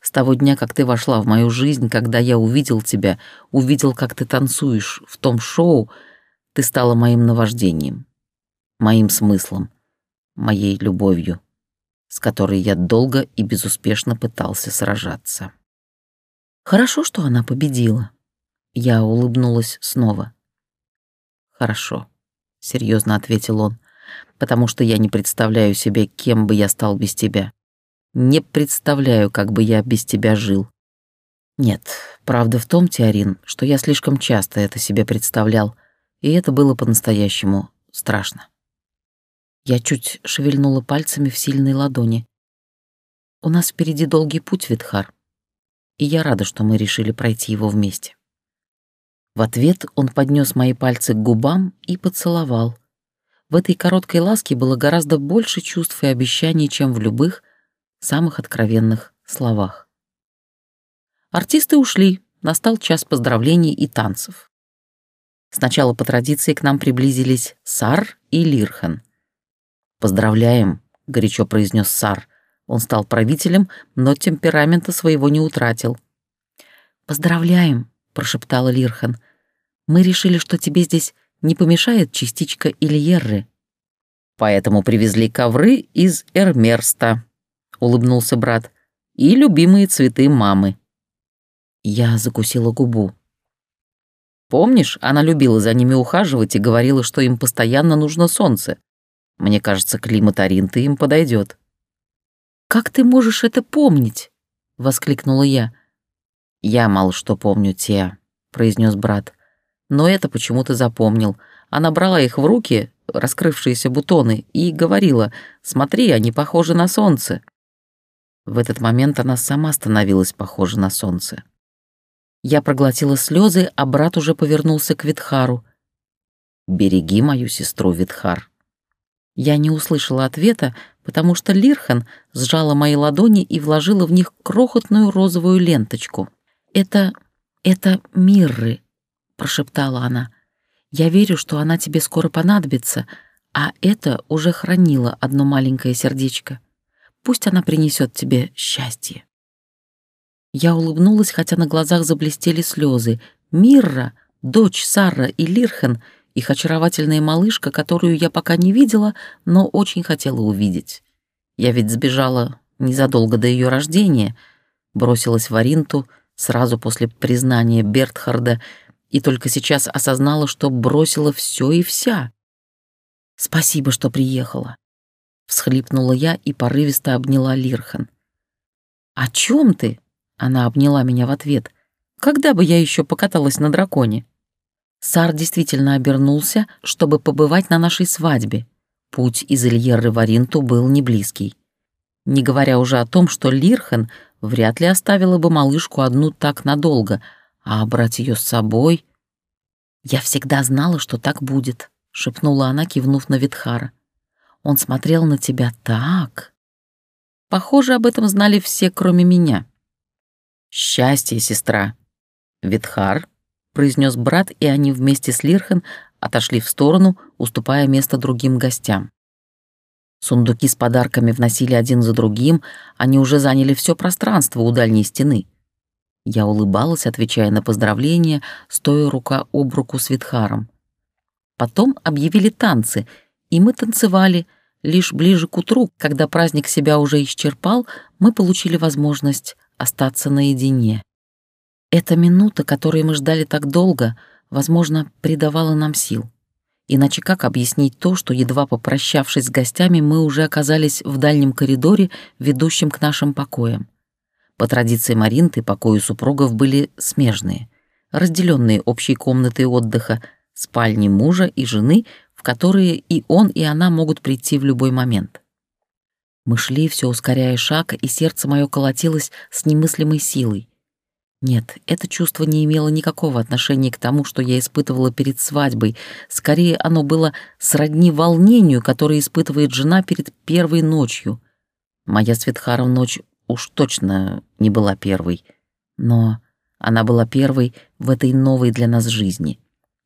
С того дня, как ты вошла в мою жизнь, когда я увидел тебя, увидел, как ты танцуешь в том шоу, ты стала моим наваждением, моим смыслом, моей любовью, с которой я долго и безуспешно пытался сражаться. Хорошо, что она победила. Я улыбнулась снова. Хорошо, серьезно ответил он, потому что я не представляю себе, кем бы я стал без тебя. Не представляю, как бы я без тебя жил. Нет, правда в том, Теорин, что я слишком часто это себе представлял, и это было по-настоящему страшно. Я чуть шевельнула пальцами в сильной ладони. У нас впереди долгий путь, Витхар, и я рада, что мы решили пройти его вместе. В ответ он поднес мои пальцы к губам и поцеловал. В этой короткой ласке было гораздо больше чувств и обещаний, чем в любых, самых откровенных словах. Артисты ушли, настал час поздравлений и танцев. Сначала по традиции к нам приблизились Сар и Лирхан. «Поздравляем», — горячо произнес Сар. Он стал правителем, но темперамента своего не утратил. «Поздравляем», — прошептала Лирхан. «Мы решили, что тебе здесь не помешает частичка Ильерры». «Поэтому привезли ковры из Эрмерста», — улыбнулся брат, «и любимые цветы мамы». Я закусила губу. Помнишь, она любила за ними ухаживать и говорила, что им постоянно нужно солнце. Мне кажется, климат Аринты им подойдет. «Как ты можешь это помнить?» — воскликнула я. «Я мало что помню, Теа», — произнес брат. «Но это почему-то запомнил. Она брала их в руки, раскрывшиеся бутоны, и говорила, «Смотри, они похожи на солнце». В этот момент она сама становилась похожа на солнце. Я проглотила слезы, а брат уже повернулся к Витхару. «Береги мою сестру, Витхар». Я не услышала ответа, потому что Лирхан сжала мои ладони и вложила в них крохотную розовую ленточку. «Это... это мирры», — прошептала она. «Я верю, что она тебе скоро понадобится, а это уже хранило одно маленькое сердечко. Пусть она принесет тебе счастье». Я улыбнулась, хотя на глазах заблестели слезы. Мирра, дочь Сара и Лирхен, их очаровательная малышка, которую я пока не видела, но очень хотела увидеть. Я ведь сбежала незадолго до ее рождения, бросилась в Аринту сразу после признания Бертхарда и только сейчас осознала, что бросила все и вся. «Спасибо, что приехала», — всхлипнула я и порывисто обняла Лирхан. «О чем ты?» Она обняла меня в ответ. «Когда бы я еще покаталась на драконе?» Сар действительно обернулся, чтобы побывать на нашей свадьбе. Путь из Ильеры в Аринту был не близкий. Не говоря уже о том, что Лирхан вряд ли оставила бы малышку одну так надолго, а брать ее с собой... «Я всегда знала, что так будет», — шепнула она, кивнув на Витхара. «Он смотрел на тебя так...» Похоже, об этом знали все, кроме меня. «Счастье, сестра!» «Витхар», — произнес брат, и они вместе с Лирхан отошли в сторону, уступая место другим гостям. Сундуки с подарками вносили один за другим, они уже заняли все пространство у дальней стены. Я улыбалась, отвечая на поздравления, стоя рука об руку с Витхаром. Потом объявили танцы, и мы танцевали. Лишь ближе к утру, когда праздник себя уже исчерпал, мы получили возможность остаться наедине. Эта минута, которой мы ждали так долго, возможно, придавала нам сил. Иначе как объяснить то, что, едва попрощавшись с гостями, мы уже оказались в дальнем коридоре, ведущем к нашим покоям? По традиции Маринты, покои супругов были смежные, разделенные общей комнатой отдыха, спальни мужа и жены, которые и он, и она могут прийти в любой момент. Мы шли, все ускоряя шаг, и сердце мое колотилось с немыслимой силой. Нет, это чувство не имело никакого отношения к тому, что я испытывала перед свадьбой. Скорее, оно было сродни волнению, которое испытывает жена перед первой ночью. Моя Светхаров ночь уж точно не была первой. Но она была первой в этой новой для нас жизни.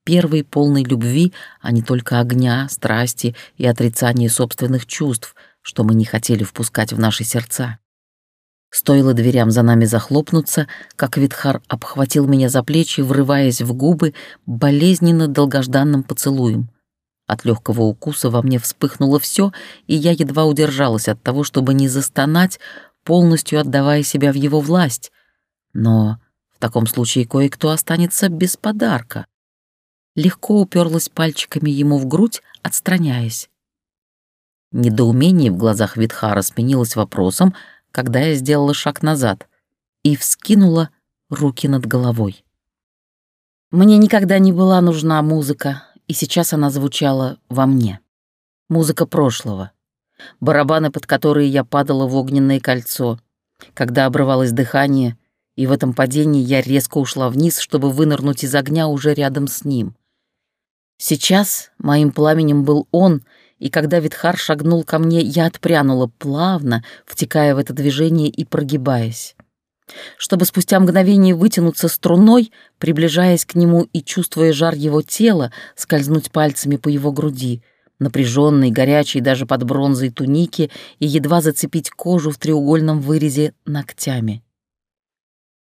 Первой полной любви, а не только огня, страсти и отрицания собственных чувств — что мы не хотели впускать в наши сердца. Стоило дверям за нами захлопнуться, как Витхар обхватил меня за плечи, врываясь в губы болезненно долгожданным поцелуем. От легкого укуса во мне вспыхнуло все, и я едва удержалась от того, чтобы не застонать, полностью отдавая себя в его власть. Но в таком случае кое-кто останется без подарка. Легко уперлась пальчиками ему в грудь, отстраняясь. Недоумение в глазах Витхара сменилось вопросом, когда я сделала шаг назад и вскинула руки над головой. Мне никогда не была нужна музыка, и сейчас она звучала во мне. Музыка прошлого. Барабаны, под которые я падала в огненное кольцо. Когда обрывалось дыхание, и в этом падении я резко ушла вниз, чтобы вынырнуть из огня уже рядом с ним. Сейчас моим пламенем был он — и когда Витхар шагнул ко мне, я отпрянула плавно, втекая в это движение и прогибаясь. Чтобы спустя мгновение вытянуться струной, приближаясь к нему и чувствуя жар его тела, скользнуть пальцами по его груди, напряженной, горячей даже под бронзой туники и едва зацепить кожу в треугольном вырезе ногтями.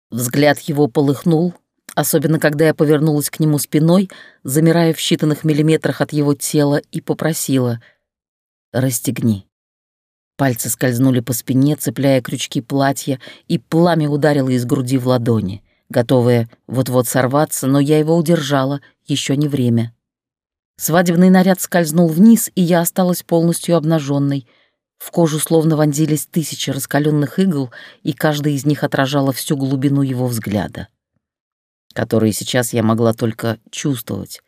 Взгляд его полыхнул, особенно когда я повернулась к нему спиной, замирая в считанных миллиметрах от его тела, и попросила «Расстегни». Пальцы скользнули по спине, цепляя крючки платья, и пламя ударило из груди в ладони, готовое вот-вот сорваться, но я его удержала, еще не время. Свадебный наряд скользнул вниз, и я осталась полностью обнаженной. В кожу словно вонзились тысячи раскаленных игл, и каждая из них отражала всю глубину его взгляда которые сейчас я могла только чувствовать.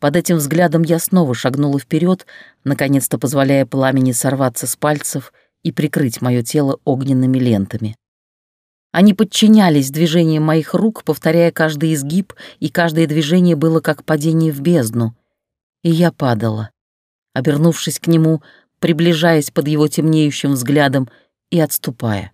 Под этим взглядом я снова шагнула вперед, наконец-то позволяя пламени сорваться с пальцев и прикрыть мое тело огненными лентами. Они подчинялись движениям моих рук, повторяя каждый изгиб, и каждое движение было как падение в бездну. И я падала, обернувшись к нему, приближаясь под его темнеющим взглядом и отступая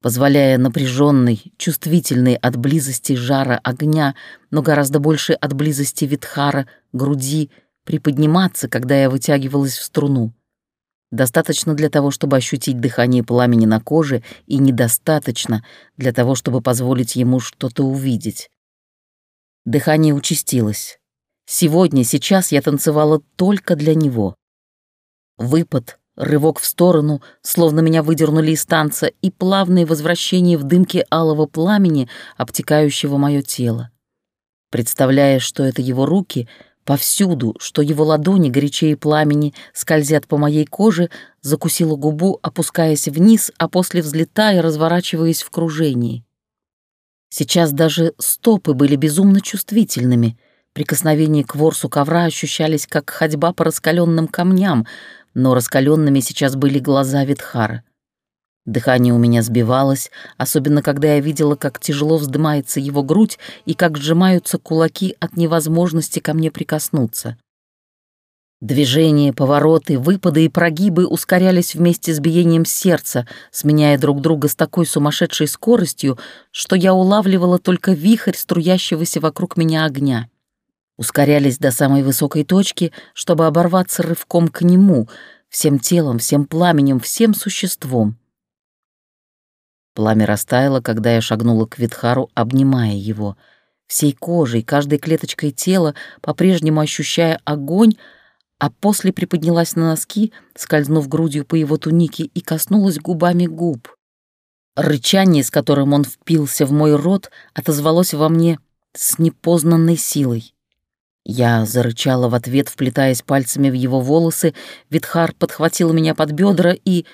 позволяя напряженной, чувствительной от близости жара огня, но гораздо больше от близости Витхара, груди, приподниматься, когда я вытягивалась в струну. Достаточно для того, чтобы ощутить дыхание пламени на коже, и недостаточно для того, чтобы позволить ему что-то увидеть. Дыхание участилось. Сегодня, сейчас я танцевала только для него. Выпад, Рывок в сторону, словно меня выдернули из танца, и плавное возвращение в дымке алого пламени, обтекающего мое тело. Представляя, что это его руки, повсюду, что его ладони, горячее пламени, скользят по моей коже, закусила губу, опускаясь вниз, а после взлетая, разворачиваясь в кружении. Сейчас даже стопы были безумно чувствительными. Прикосновения к ворсу ковра ощущались, как ходьба по раскаленным камням — но раскаленными сейчас были глаза Витхара. Дыхание у меня сбивалось, особенно когда я видела, как тяжело вздымается его грудь и как сжимаются кулаки от невозможности ко мне прикоснуться. Движения, повороты, выпады и прогибы ускорялись вместе с биением сердца, сменяя друг друга с такой сумасшедшей скоростью, что я улавливала только вихрь струящегося вокруг меня огня ускорялись до самой высокой точки, чтобы оборваться рывком к нему, всем телом, всем пламенем, всем существом. Пламя растаяло, когда я шагнула к Витхару, обнимая его, всей кожей, каждой клеточкой тела, по-прежнему ощущая огонь, а после приподнялась на носки, скользнув грудью по его тунике и коснулась губами губ. Рычание, с которым он впился в мой рот, отозвалось во мне с непознанной силой. Я зарычала в ответ, вплетаясь пальцами в его волосы. Витхар подхватил меня под бедра и,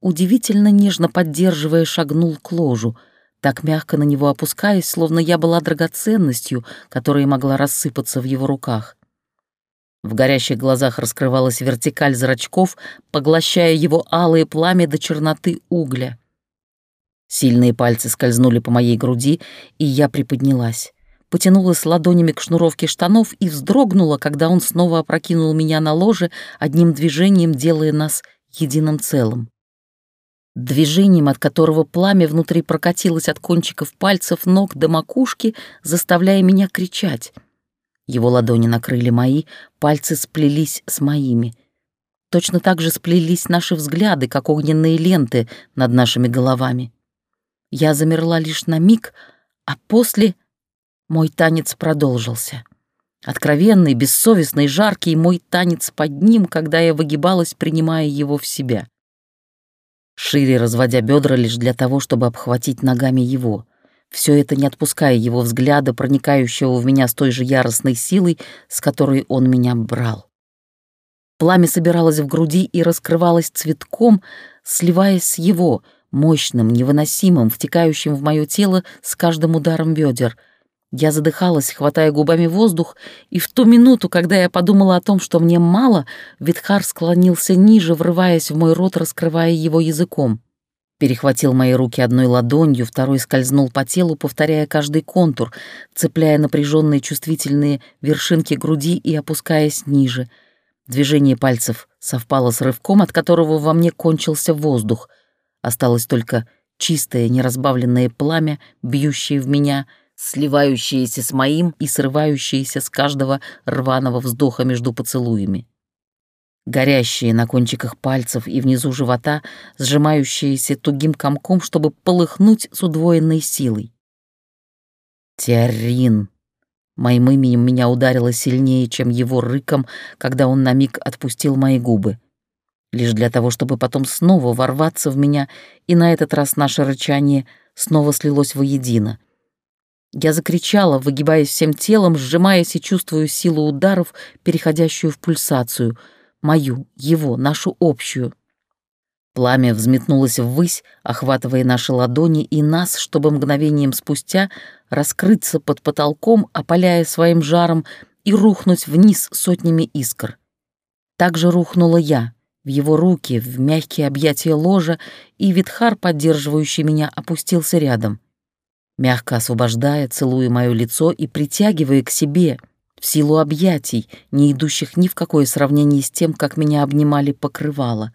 удивительно нежно поддерживая, шагнул к ложу, так мягко на него опускаясь, словно я была драгоценностью, которая могла рассыпаться в его руках. В горящих глазах раскрывалась вертикаль зрачков, поглощая его алые пламя до черноты угля. Сильные пальцы скользнули по моей груди, и я приподнялась потянулась ладонями к шнуровке штанов и вздрогнула, когда он снова опрокинул меня на ложе, одним движением делая нас единым целым. Движением, от которого пламя внутри прокатилось от кончиков пальцев ног до макушки, заставляя меня кричать. Его ладони накрыли мои, пальцы сплелись с моими. Точно так же сплелись наши взгляды, как огненные ленты над нашими головами. Я замерла лишь на миг, а после мой танец продолжился. Откровенный, бессовестный, жаркий мой танец под ним, когда я выгибалась, принимая его в себя. Шире разводя бедра лишь для того, чтобы обхватить ногами его. Все это не отпуская его взгляда, проникающего в меня с той же яростной силой, с которой он меня брал. Пламя собиралось в груди и раскрывалось цветком, сливаясь с его, мощным, невыносимым, втекающим в мое тело с каждым ударом бедер — я задыхалась, хватая губами воздух, и в ту минуту, когда я подумала о том, что мне мало, Витхар склонился ниже, врываясь в мой рот, раскрывая его языком. Перехватил мои руки одной ладонью, второй скользнул по телу, повторяя каждый контур, цепляя напряженные чувствительные вершинки груди и опускаясь ниже. Движение пальцев совпало с рывком, от которого во мне кончился воздух. Осталось только чистое, неразбавленное пламя, бьющее в меня — сливающиеся с моим и срывающиеся с каждого рваного вздоха между поцелуями. Горящие на кончиках пальцев и внизу живота, сжимающиеся тугим комком, чтобы полыхнуть с удвоенной силой. Теорин. Моим именем меня ударило сильнее, чем его рыком, когда он на миг отпустил мои губы. Лишь для того, чтобы потом снова ворваться в меня, и на этот раз наше рычание снова слилось воедино — я закричала, выгибаясь всем телом, сжимаясь и чувствую силу ударов, переходящую в пульсацию. Мою, его, нашу общую. Пламя взметнулось ввысь, охватывая наши ладони и нас, чтобы мгновением спустя раскрыться под потолком, опаляя своим жаром и рухнуть вниз сотнями искр. Так же рухнула я, в его руки, в мягкие объятия ложа, и Витхар, поддерживающий меня, опустился рядом — мягко освобождая, целуя мое лицо и притягивая к себе, в силу объятий, не идущих ни в какое сравнение с тем, как меня обнимали покрывало.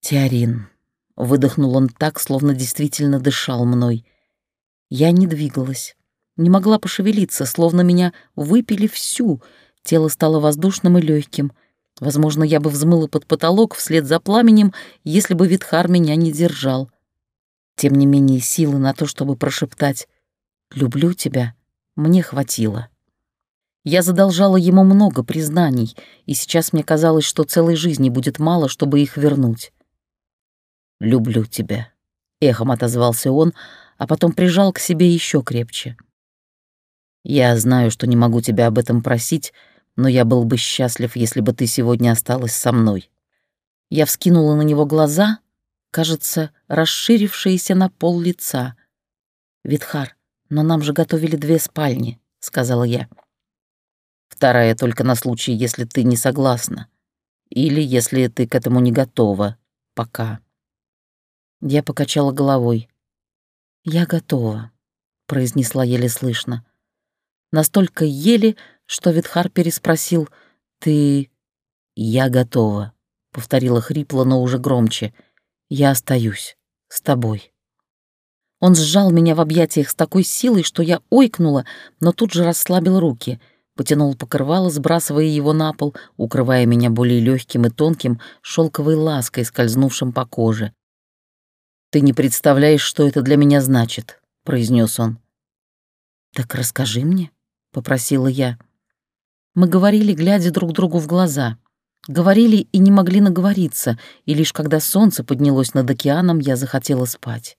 «Теорин», — выдохнул он так, словно действительно дышал мной. Я не двигалась, не могла пошевелиться, словно меня выпили всю, тело стало воздушным и легким. Возможно, я бы взмыла под потолок вслед за пламенем, если бы Витхар меня не держал. Тем не менее, силы на то, чтобы прошептать «люблю тебя», мне хватило. Я задолжала ему много признаний, и сейчас мне казалось, что целой жизни будет мало, чтобы их вернуть. «Люблю тебя», — эхом отозвался он, а потом прижал к себе еще крепче. «Я знаю, что не могу тебя об этом просить, но я был бы счастлив, если бы ты сегодня осталась со мной». Я вскинула на него глаза, кажется, расширившиеся на пол лица. «Витхар, но нам же готовили две спальни», — сказала я. «Вторая только на случай, если ты не согласна. Или если ты к этому не готова. Пока». Я покачала головой. «Я готова», — произнесла еле слышно. Настолько еле, что Витхар переспросил «Ты...» «Я готова», — повторила хрипло, но уже громче — я остаюсь с тобой. Он сжал меня в объятиях с такой силой, что я ойкнула, но тут же расслабил руки, потянул покрывало, сбрасывая его на пол, укрывая меня более легким и тонким шелковой лаской, скользнувшим по коже. «Ты не представляешь, что это для меня значит», — произнес он. «Так расскажи мне», — попросила я. Мы говорили, глядя друг другу в глаза. Говорили и не могли наговориться, и лишь когда солнце поднялось над океаном, я захотела спать.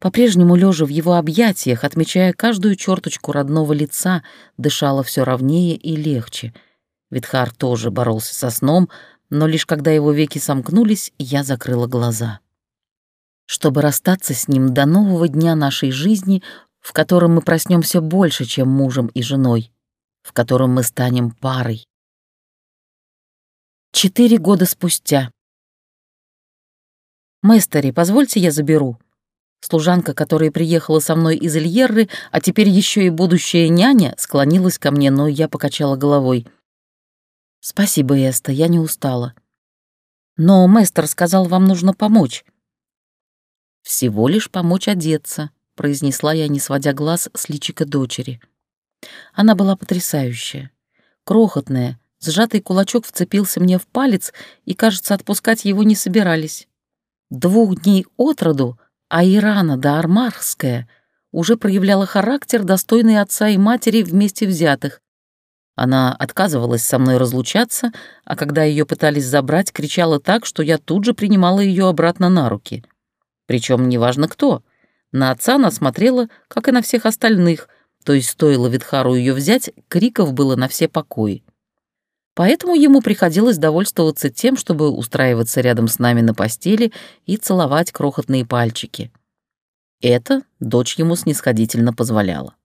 По-прежнему лежа в его объятиях, отмечая каждую черточку родного лица, дышала все ровнее и легче. Витхар тоже боролся со сном, но лишь когда его веки сомкнулись, я закрыла глаза. Чтобы расстаться с ним до нового дня нашей жизни, в котором мы проснемся больше, чем мужем и женой, в котором мы станем парой. Четыре года спустя. «Мэстери, позвольте я заберу». Служанка, которая приехала со мной из Ильерры, а теперь еще и будущая няня, склонилась ко мне, но я покачала головой. «Спасибо, Эста, я не устала». «Но мэстер сказал, вам нужно помочь». «Всего лишь помочь одеться», — произнесла я, не сводя глаз с личика дочери. Она была потрясающая, крохотная, Сжатый кулачок вцепился мне в палец, и, кажется, отпускать его не собирались. Двух дней от роду, а Ирана да Армарская уже проявляла характер, достойный отца и матери вместе взятых. Она отказывалась со мной разлучаться, а когда ее пытались забрать, кричала так, что я тут же принимала ее обратно на руки. Причем неважно кто. На отца она смотрела, как и на всех остальных, то есть стоило Витхару ее взять, криков было на все покои. Поэтому ему приходилось довольствоваться тем, чтобы устраиваться рядом с нами на постели и целовать крохотные пальчики. Это дочь ему снисходительно позволяла.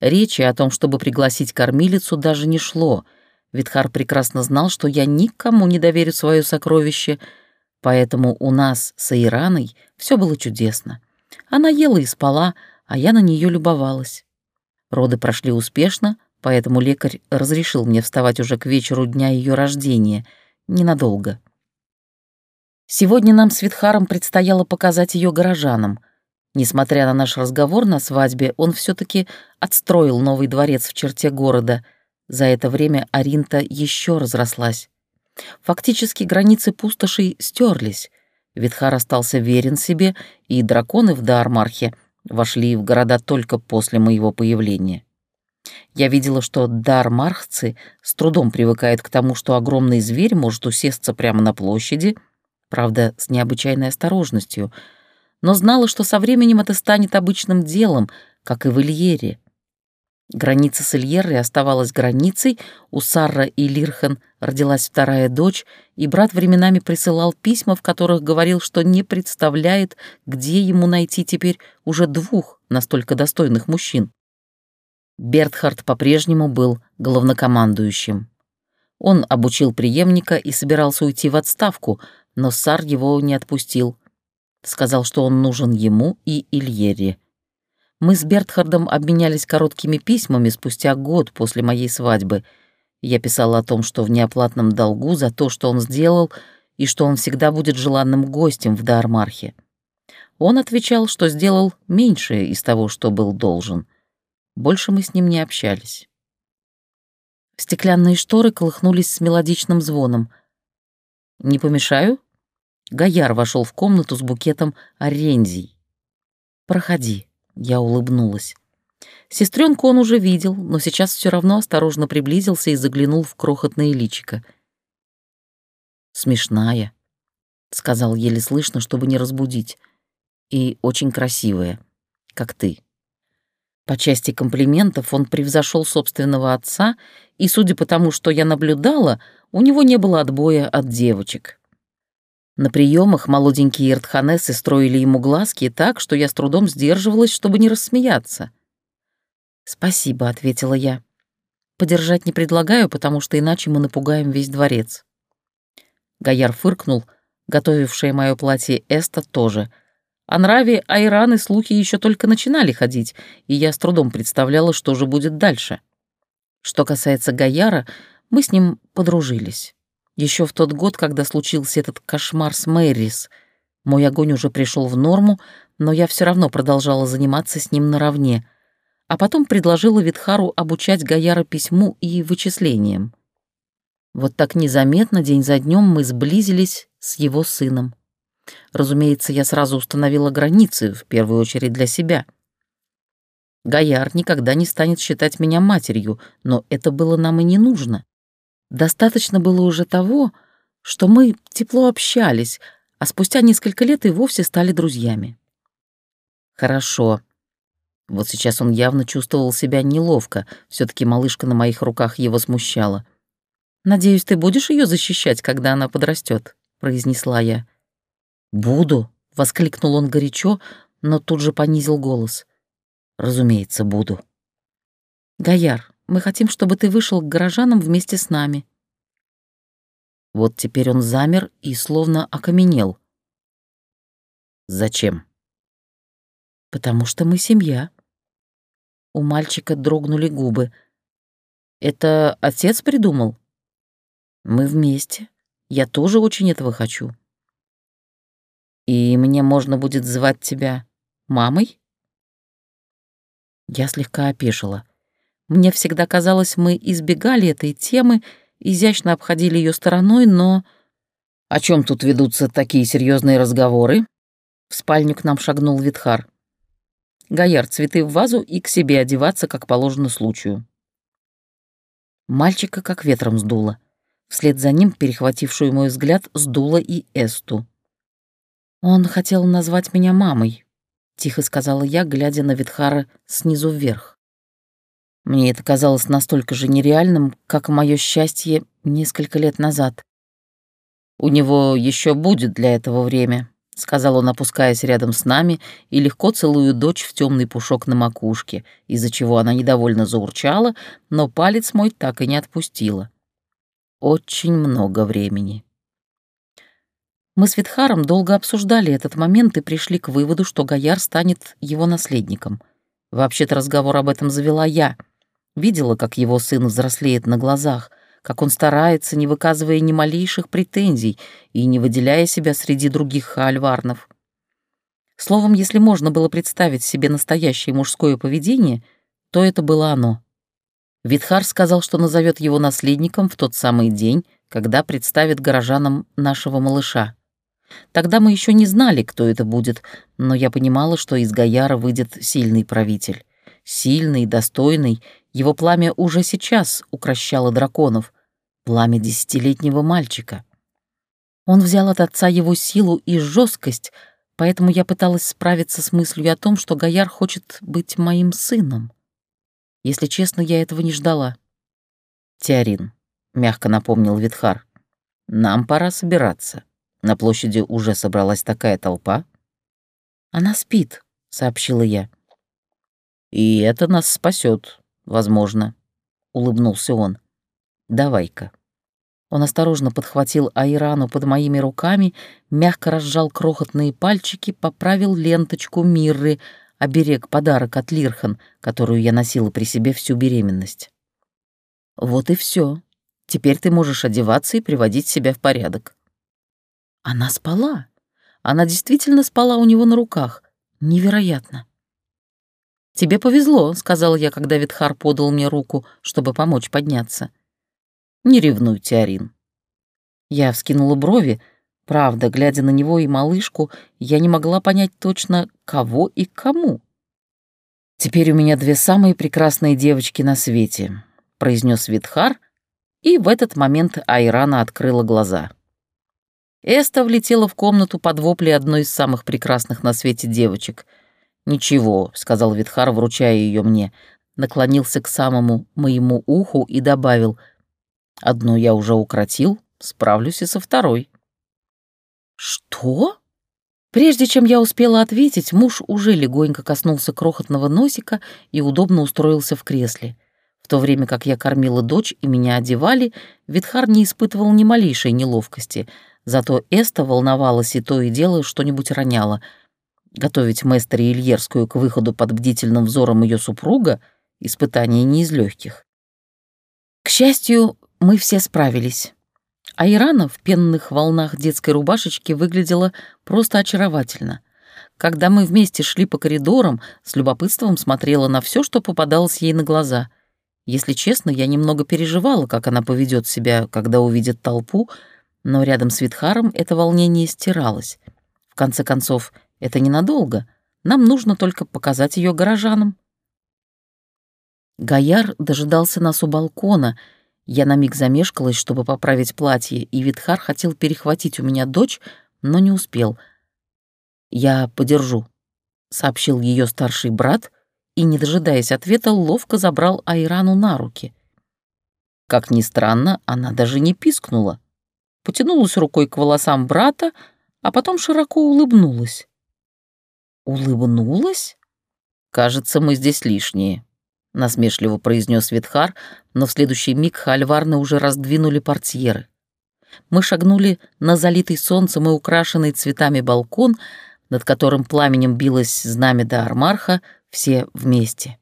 Речи о том, чтобы пригласить кормилицу, даже не шло. Витхар прекрасно знал, что я никому не доверю свое сокровище, поэтому у нас с Ираной все было чудесно. Она ела и спала, а я на нее любовалась. Роды прошли успешно, поэтому лекарь разрешил мне вставать уже к вечеру дня ее рождения, ненадолго. Сегодня нам с Витхаром предстояло показать ее горожанам. Несмотря на наш разговор на свадьбе, он все таки отстроил новый дворец в черте города. За это время Аринта еще разрослась. Фактически границы пустошей стерлись. Витхар остался верен себе, и драконы в Даармархе вошли в города только после моего появления. Я видела, что дармархцы с трудом привыкают к тому, что огромный зверь может усесться прямо на площади, правда, с необычайной осторожностью, но знала, что со временем это станет обычным делом, как и в Ильере. Граница с Ильерой оставалась границей, у Сарра и Лирхен родилась вторая дочь, и брат временами присылал письма, в которых говорил, что не представляет, где ему найти теперь уже двух настолько достойных мужчин. Бертхард по-прежнему был главнокомандующим. Он обучил преемника и собирался уйти в отставку, но Сар его не отпустил. Сказал, что он нужен ему и Ильере. Мы с Бертхардом обменялись короткими письмами спустя год после моей свадьбы. Я писала о том, что в неоплатном долгу за то, что он сделал, и что он всегда будет желанным гостем в Дармархе. Он отвечал, что сделал меньшее из того, что был должен — больше мы с ним не общались. Стеклянные шторы колыхнулись с мелодичным звоном. «Не помешаю?» Гояр вошел в комнату с букетом орензий. «Проходи», — я улыбнулась. Сестренку он уже видел, но сейчас все равно осторожно приблизился и заглянул в крохотное личико. «Смешная», — сказал еле слышно, чтобы не разбудить, — «и очень красивая, как ты». По части комплиментов он превзошел собственного отца, и, судя по тому, что я наблюдала, у него не было отбоя от девочек. На приемах молоденькие иртханесы строили ему глазки так, что я с трудом сдерживалась, чтобы не рассмеяться. «Спасибо», — ответила я. «Подержать не предлагаю, потому что иначе мы напугаем весь дворец». Гояр фыркнул, готовившая мое платье Эста тоже — о нраве Айраны слухи еще только начинали ходить, и я с трудом представляла, что же будет дальше. Что касается Гаяра, мы с ним подружились. Еще в тот год, когда случился этот кошмар с Мэрис, мой огонь уже пришел в норму, но я все равно продолжала заниматься с ним наравне, а потом предложила Витхару обучать Гаяра письму и вычислениям. Вот так незаметно день за днем мы сблизились с его сыном. Разумеется, я сразу установила границы, в первую очередь для себя. Гаяр никогда не станет считать меня матерью, но это было нам и не нужно. Достаточно было уже того, что мы тепло общались, а спустя несколько лет и вовсе стали друзьями. Хорошо. Вот сейчас он явно чувствовал себя неловко, все таки малышка на моих руках его смущала. «Надеюсь, ты будешь ее защищать, когда она подрастет, произнесла я. «Буду», — воскликнул он горячо, но тут же понизил голос. «Разумеется, буду». «Гаяр, мы хотим, чтобы ты вышел к горожанам вместе с нами». Вот теперь он замер и словно окаменел. «Зачем?» «Потому что мы семья». У мальчика дрогнули губы. «Это отец придумал?» «Мы вместе. Я тоже очень этого хочу». И мне можно будет звать тебя мамой? Я слегка опешила. Мне всегда казалось, мы избегали этой темы, изящно обходили ее стороной, но... О чем тут ведутся такие серьезные разговоры? В спальню к нам шагнул Витхар. «Гаяр, цветы в вазу и к себе одеваться, как положено случаю». Мальчика как ветром сдуло. Вслед за ним, перехватившую мой взгляд, сдуло и Эсту. «Он хотел назвать меня мамой», — тихо сказала я, глядя на Витхара снизу вверх. Мне это казалось настолько же нереальным, как мое счастье несколько лет назад. «У него еще будет для этого время», — сказал он, опускаясь рядом с нами и легко целую дочь в темный пушок на макушке, из-за чего она недовольно заурчала, но палец мой так и не отпустила. Очень много времени. Мы с Витхаром долго обсуждали этот момент и пришли к выводу, что Гояр станет его наследником. Вообще-то разговор об этом завела я. Видела, как его сын взрослеет на глазах, как он старается, не выказывая ни малейших претензий и не выделяя себя среди других хаальварнов. Словом, если можно было представить себе настоящее мужское поведение, то это было оно. Витхар сказал, что назовет его наследником в тот самый день, когда представит горожанам нашего малыша. Тогда мы еще не знали, кто это будет, но я понимала, что из Гаяра выйдет сильный правитель. Сильный, достойный, его пламя уже сейчас укращало драконов, пламя десятилетнего мальчика. Он взял от отца его силу и жесткость, поэтому я пыталась справиться с мыслью о том, что Гаяр хочет быть моим сыном. Если честно, я этого не ждала. «Теорин», — мягко напомнил Витхар, — «нам пора собираться. На площади уже собралась такая толпа». «Она спит», — сообщила я. «И это нас спасет, возможно», — улыбнулся он. «Давай-ка». Он осторожно подхватил Айрану под моими руками, мягко разжал крохотные пальчики, поправил ленточку Мирры, оберег подарок от Лирхан, которую я носила при себе всю беременность. Вот и все. Теперь ты можешь одеваться и приводить себя в порядок. Она спала. Она действительно спала у него на руках. Невероятно. «Тебе повезло», — сказал я, когда Витхар подал мне руку, чтобы помочь подняться. «Не ревнуй, Теорин». Я вскинула брови, Правда, глядя на него и малышку, я не могла понять точно, кого и кому. «Теперь у меня две самые прекрасные девочки на свете», — произнес Витхар, и в этот момент Айрана открыла глаза. Эста влетела в комнату под вопли одной из самых прекрасных на свете девочек. «Ничего», — сказал Витхар, вручая ее мне, наклонился к самому моему уху и добавил, «Одну я уже укротил, справлюсь и со второй». «Что?» Прежде чем я успела ответить, муж уже легонько коснулся крохотного носика и удобно устроился в кресле. В то время как я кормила дочь и меня одевали, Витхар не испытывал ни малейшей неловкости, зато Эста волновалась и то и дело что-нибудь роняла. Готовить Мэстери Ильерскую к выходу под бдительным взором ее супруга — испытание не из легких. К счастью, мы все справились. А Ирана в пенных волнах детской рубашечки выглядела просто очаровательно. Когда мы вместе шли по коридорам, с любопытством смотрела на все, что попадалось ей на глаза. Если честно, я немного переживала, как она поведет себя, когда увидит толпу, но рядом с Витхаром это волнение стиралось. В конце концов, это ненадолго. Нам нужно только показать ее горожанам. Гояр дожидался нас у балкона — я на миг замешкалась, чтобы поправить платье, и Витхар хотел перехватить у меня дочь, но не успел. «Я подержу», — сообщил ее старший брат, и, не дожидаясь ответа, ловко забрал Айрану на руки. Как ни странно, она даже не пискнула. Потянулась рукой к волосам брата, а потом широко улыбнулась. «Улыбнулась? Кажется, мы здесь лишние», насмешливо произнес Витхар, но в следующий миг хальварны уже раздвинули портьеры. Мы шагнули на залитый солнцем и украшенный цветами балкон, над которым пламенем билось знамя до Армарха, все вместе.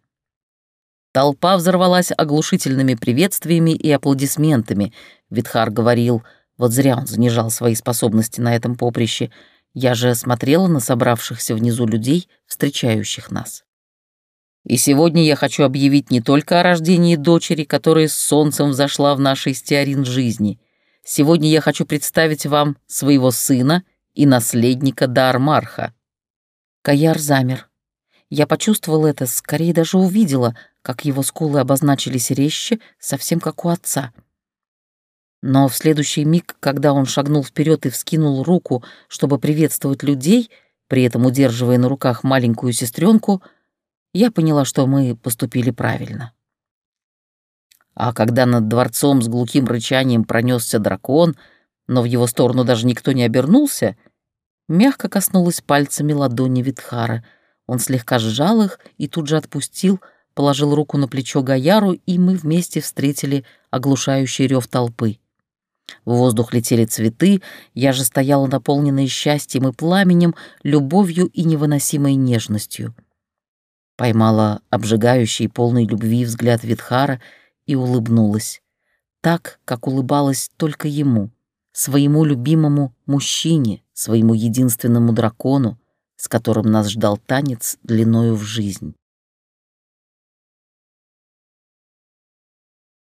Толпа взорвалась оглушительными приветствиями и аплодисментами. Витхар говорил, вот зря он занижал свои способности на этом поприще. Я же смотрела на собравшихся внизу людей, встречающих нас. И сегодня я хочу объявить не только о рождении дочери, которая с солнцем взошла в нашей стеарин жизни. Сегодня я хочу представить вам своего сына и наследника Дармарха. Каяр замер. Я почувствовала это, скорее даже увидела, как его скулы обозначились резче, совсем как у отца. Но в следующий миг, когда он шагнул вперед и вскинул руку, чтобы приветствовать людей, при этом удерживая на руках маленькую сестренку, я поняла, что мы поступили правильно. А когда над дворцом с глухим рычанием пронесся дракон, но в его сторону даже никто не обернулся, мягко коснулась пальцами ладони Витхара. Он слегка сжал их и тут же отпустил, положил руку на плечо Гаяру, и мы вместе встретили оглушающий рев толпы. В воздух летели цветы, я же стояла наполненная счастьем и пламенем, любовью и невыносимой нежностью. Поймала обжигающий, полный любви взгляд Витхара — и улыбнулась. Так, как улыбалась только ему, своему любимому мужчине, своему единственному дракону, с которым нас ждал танец длиною в жизнь.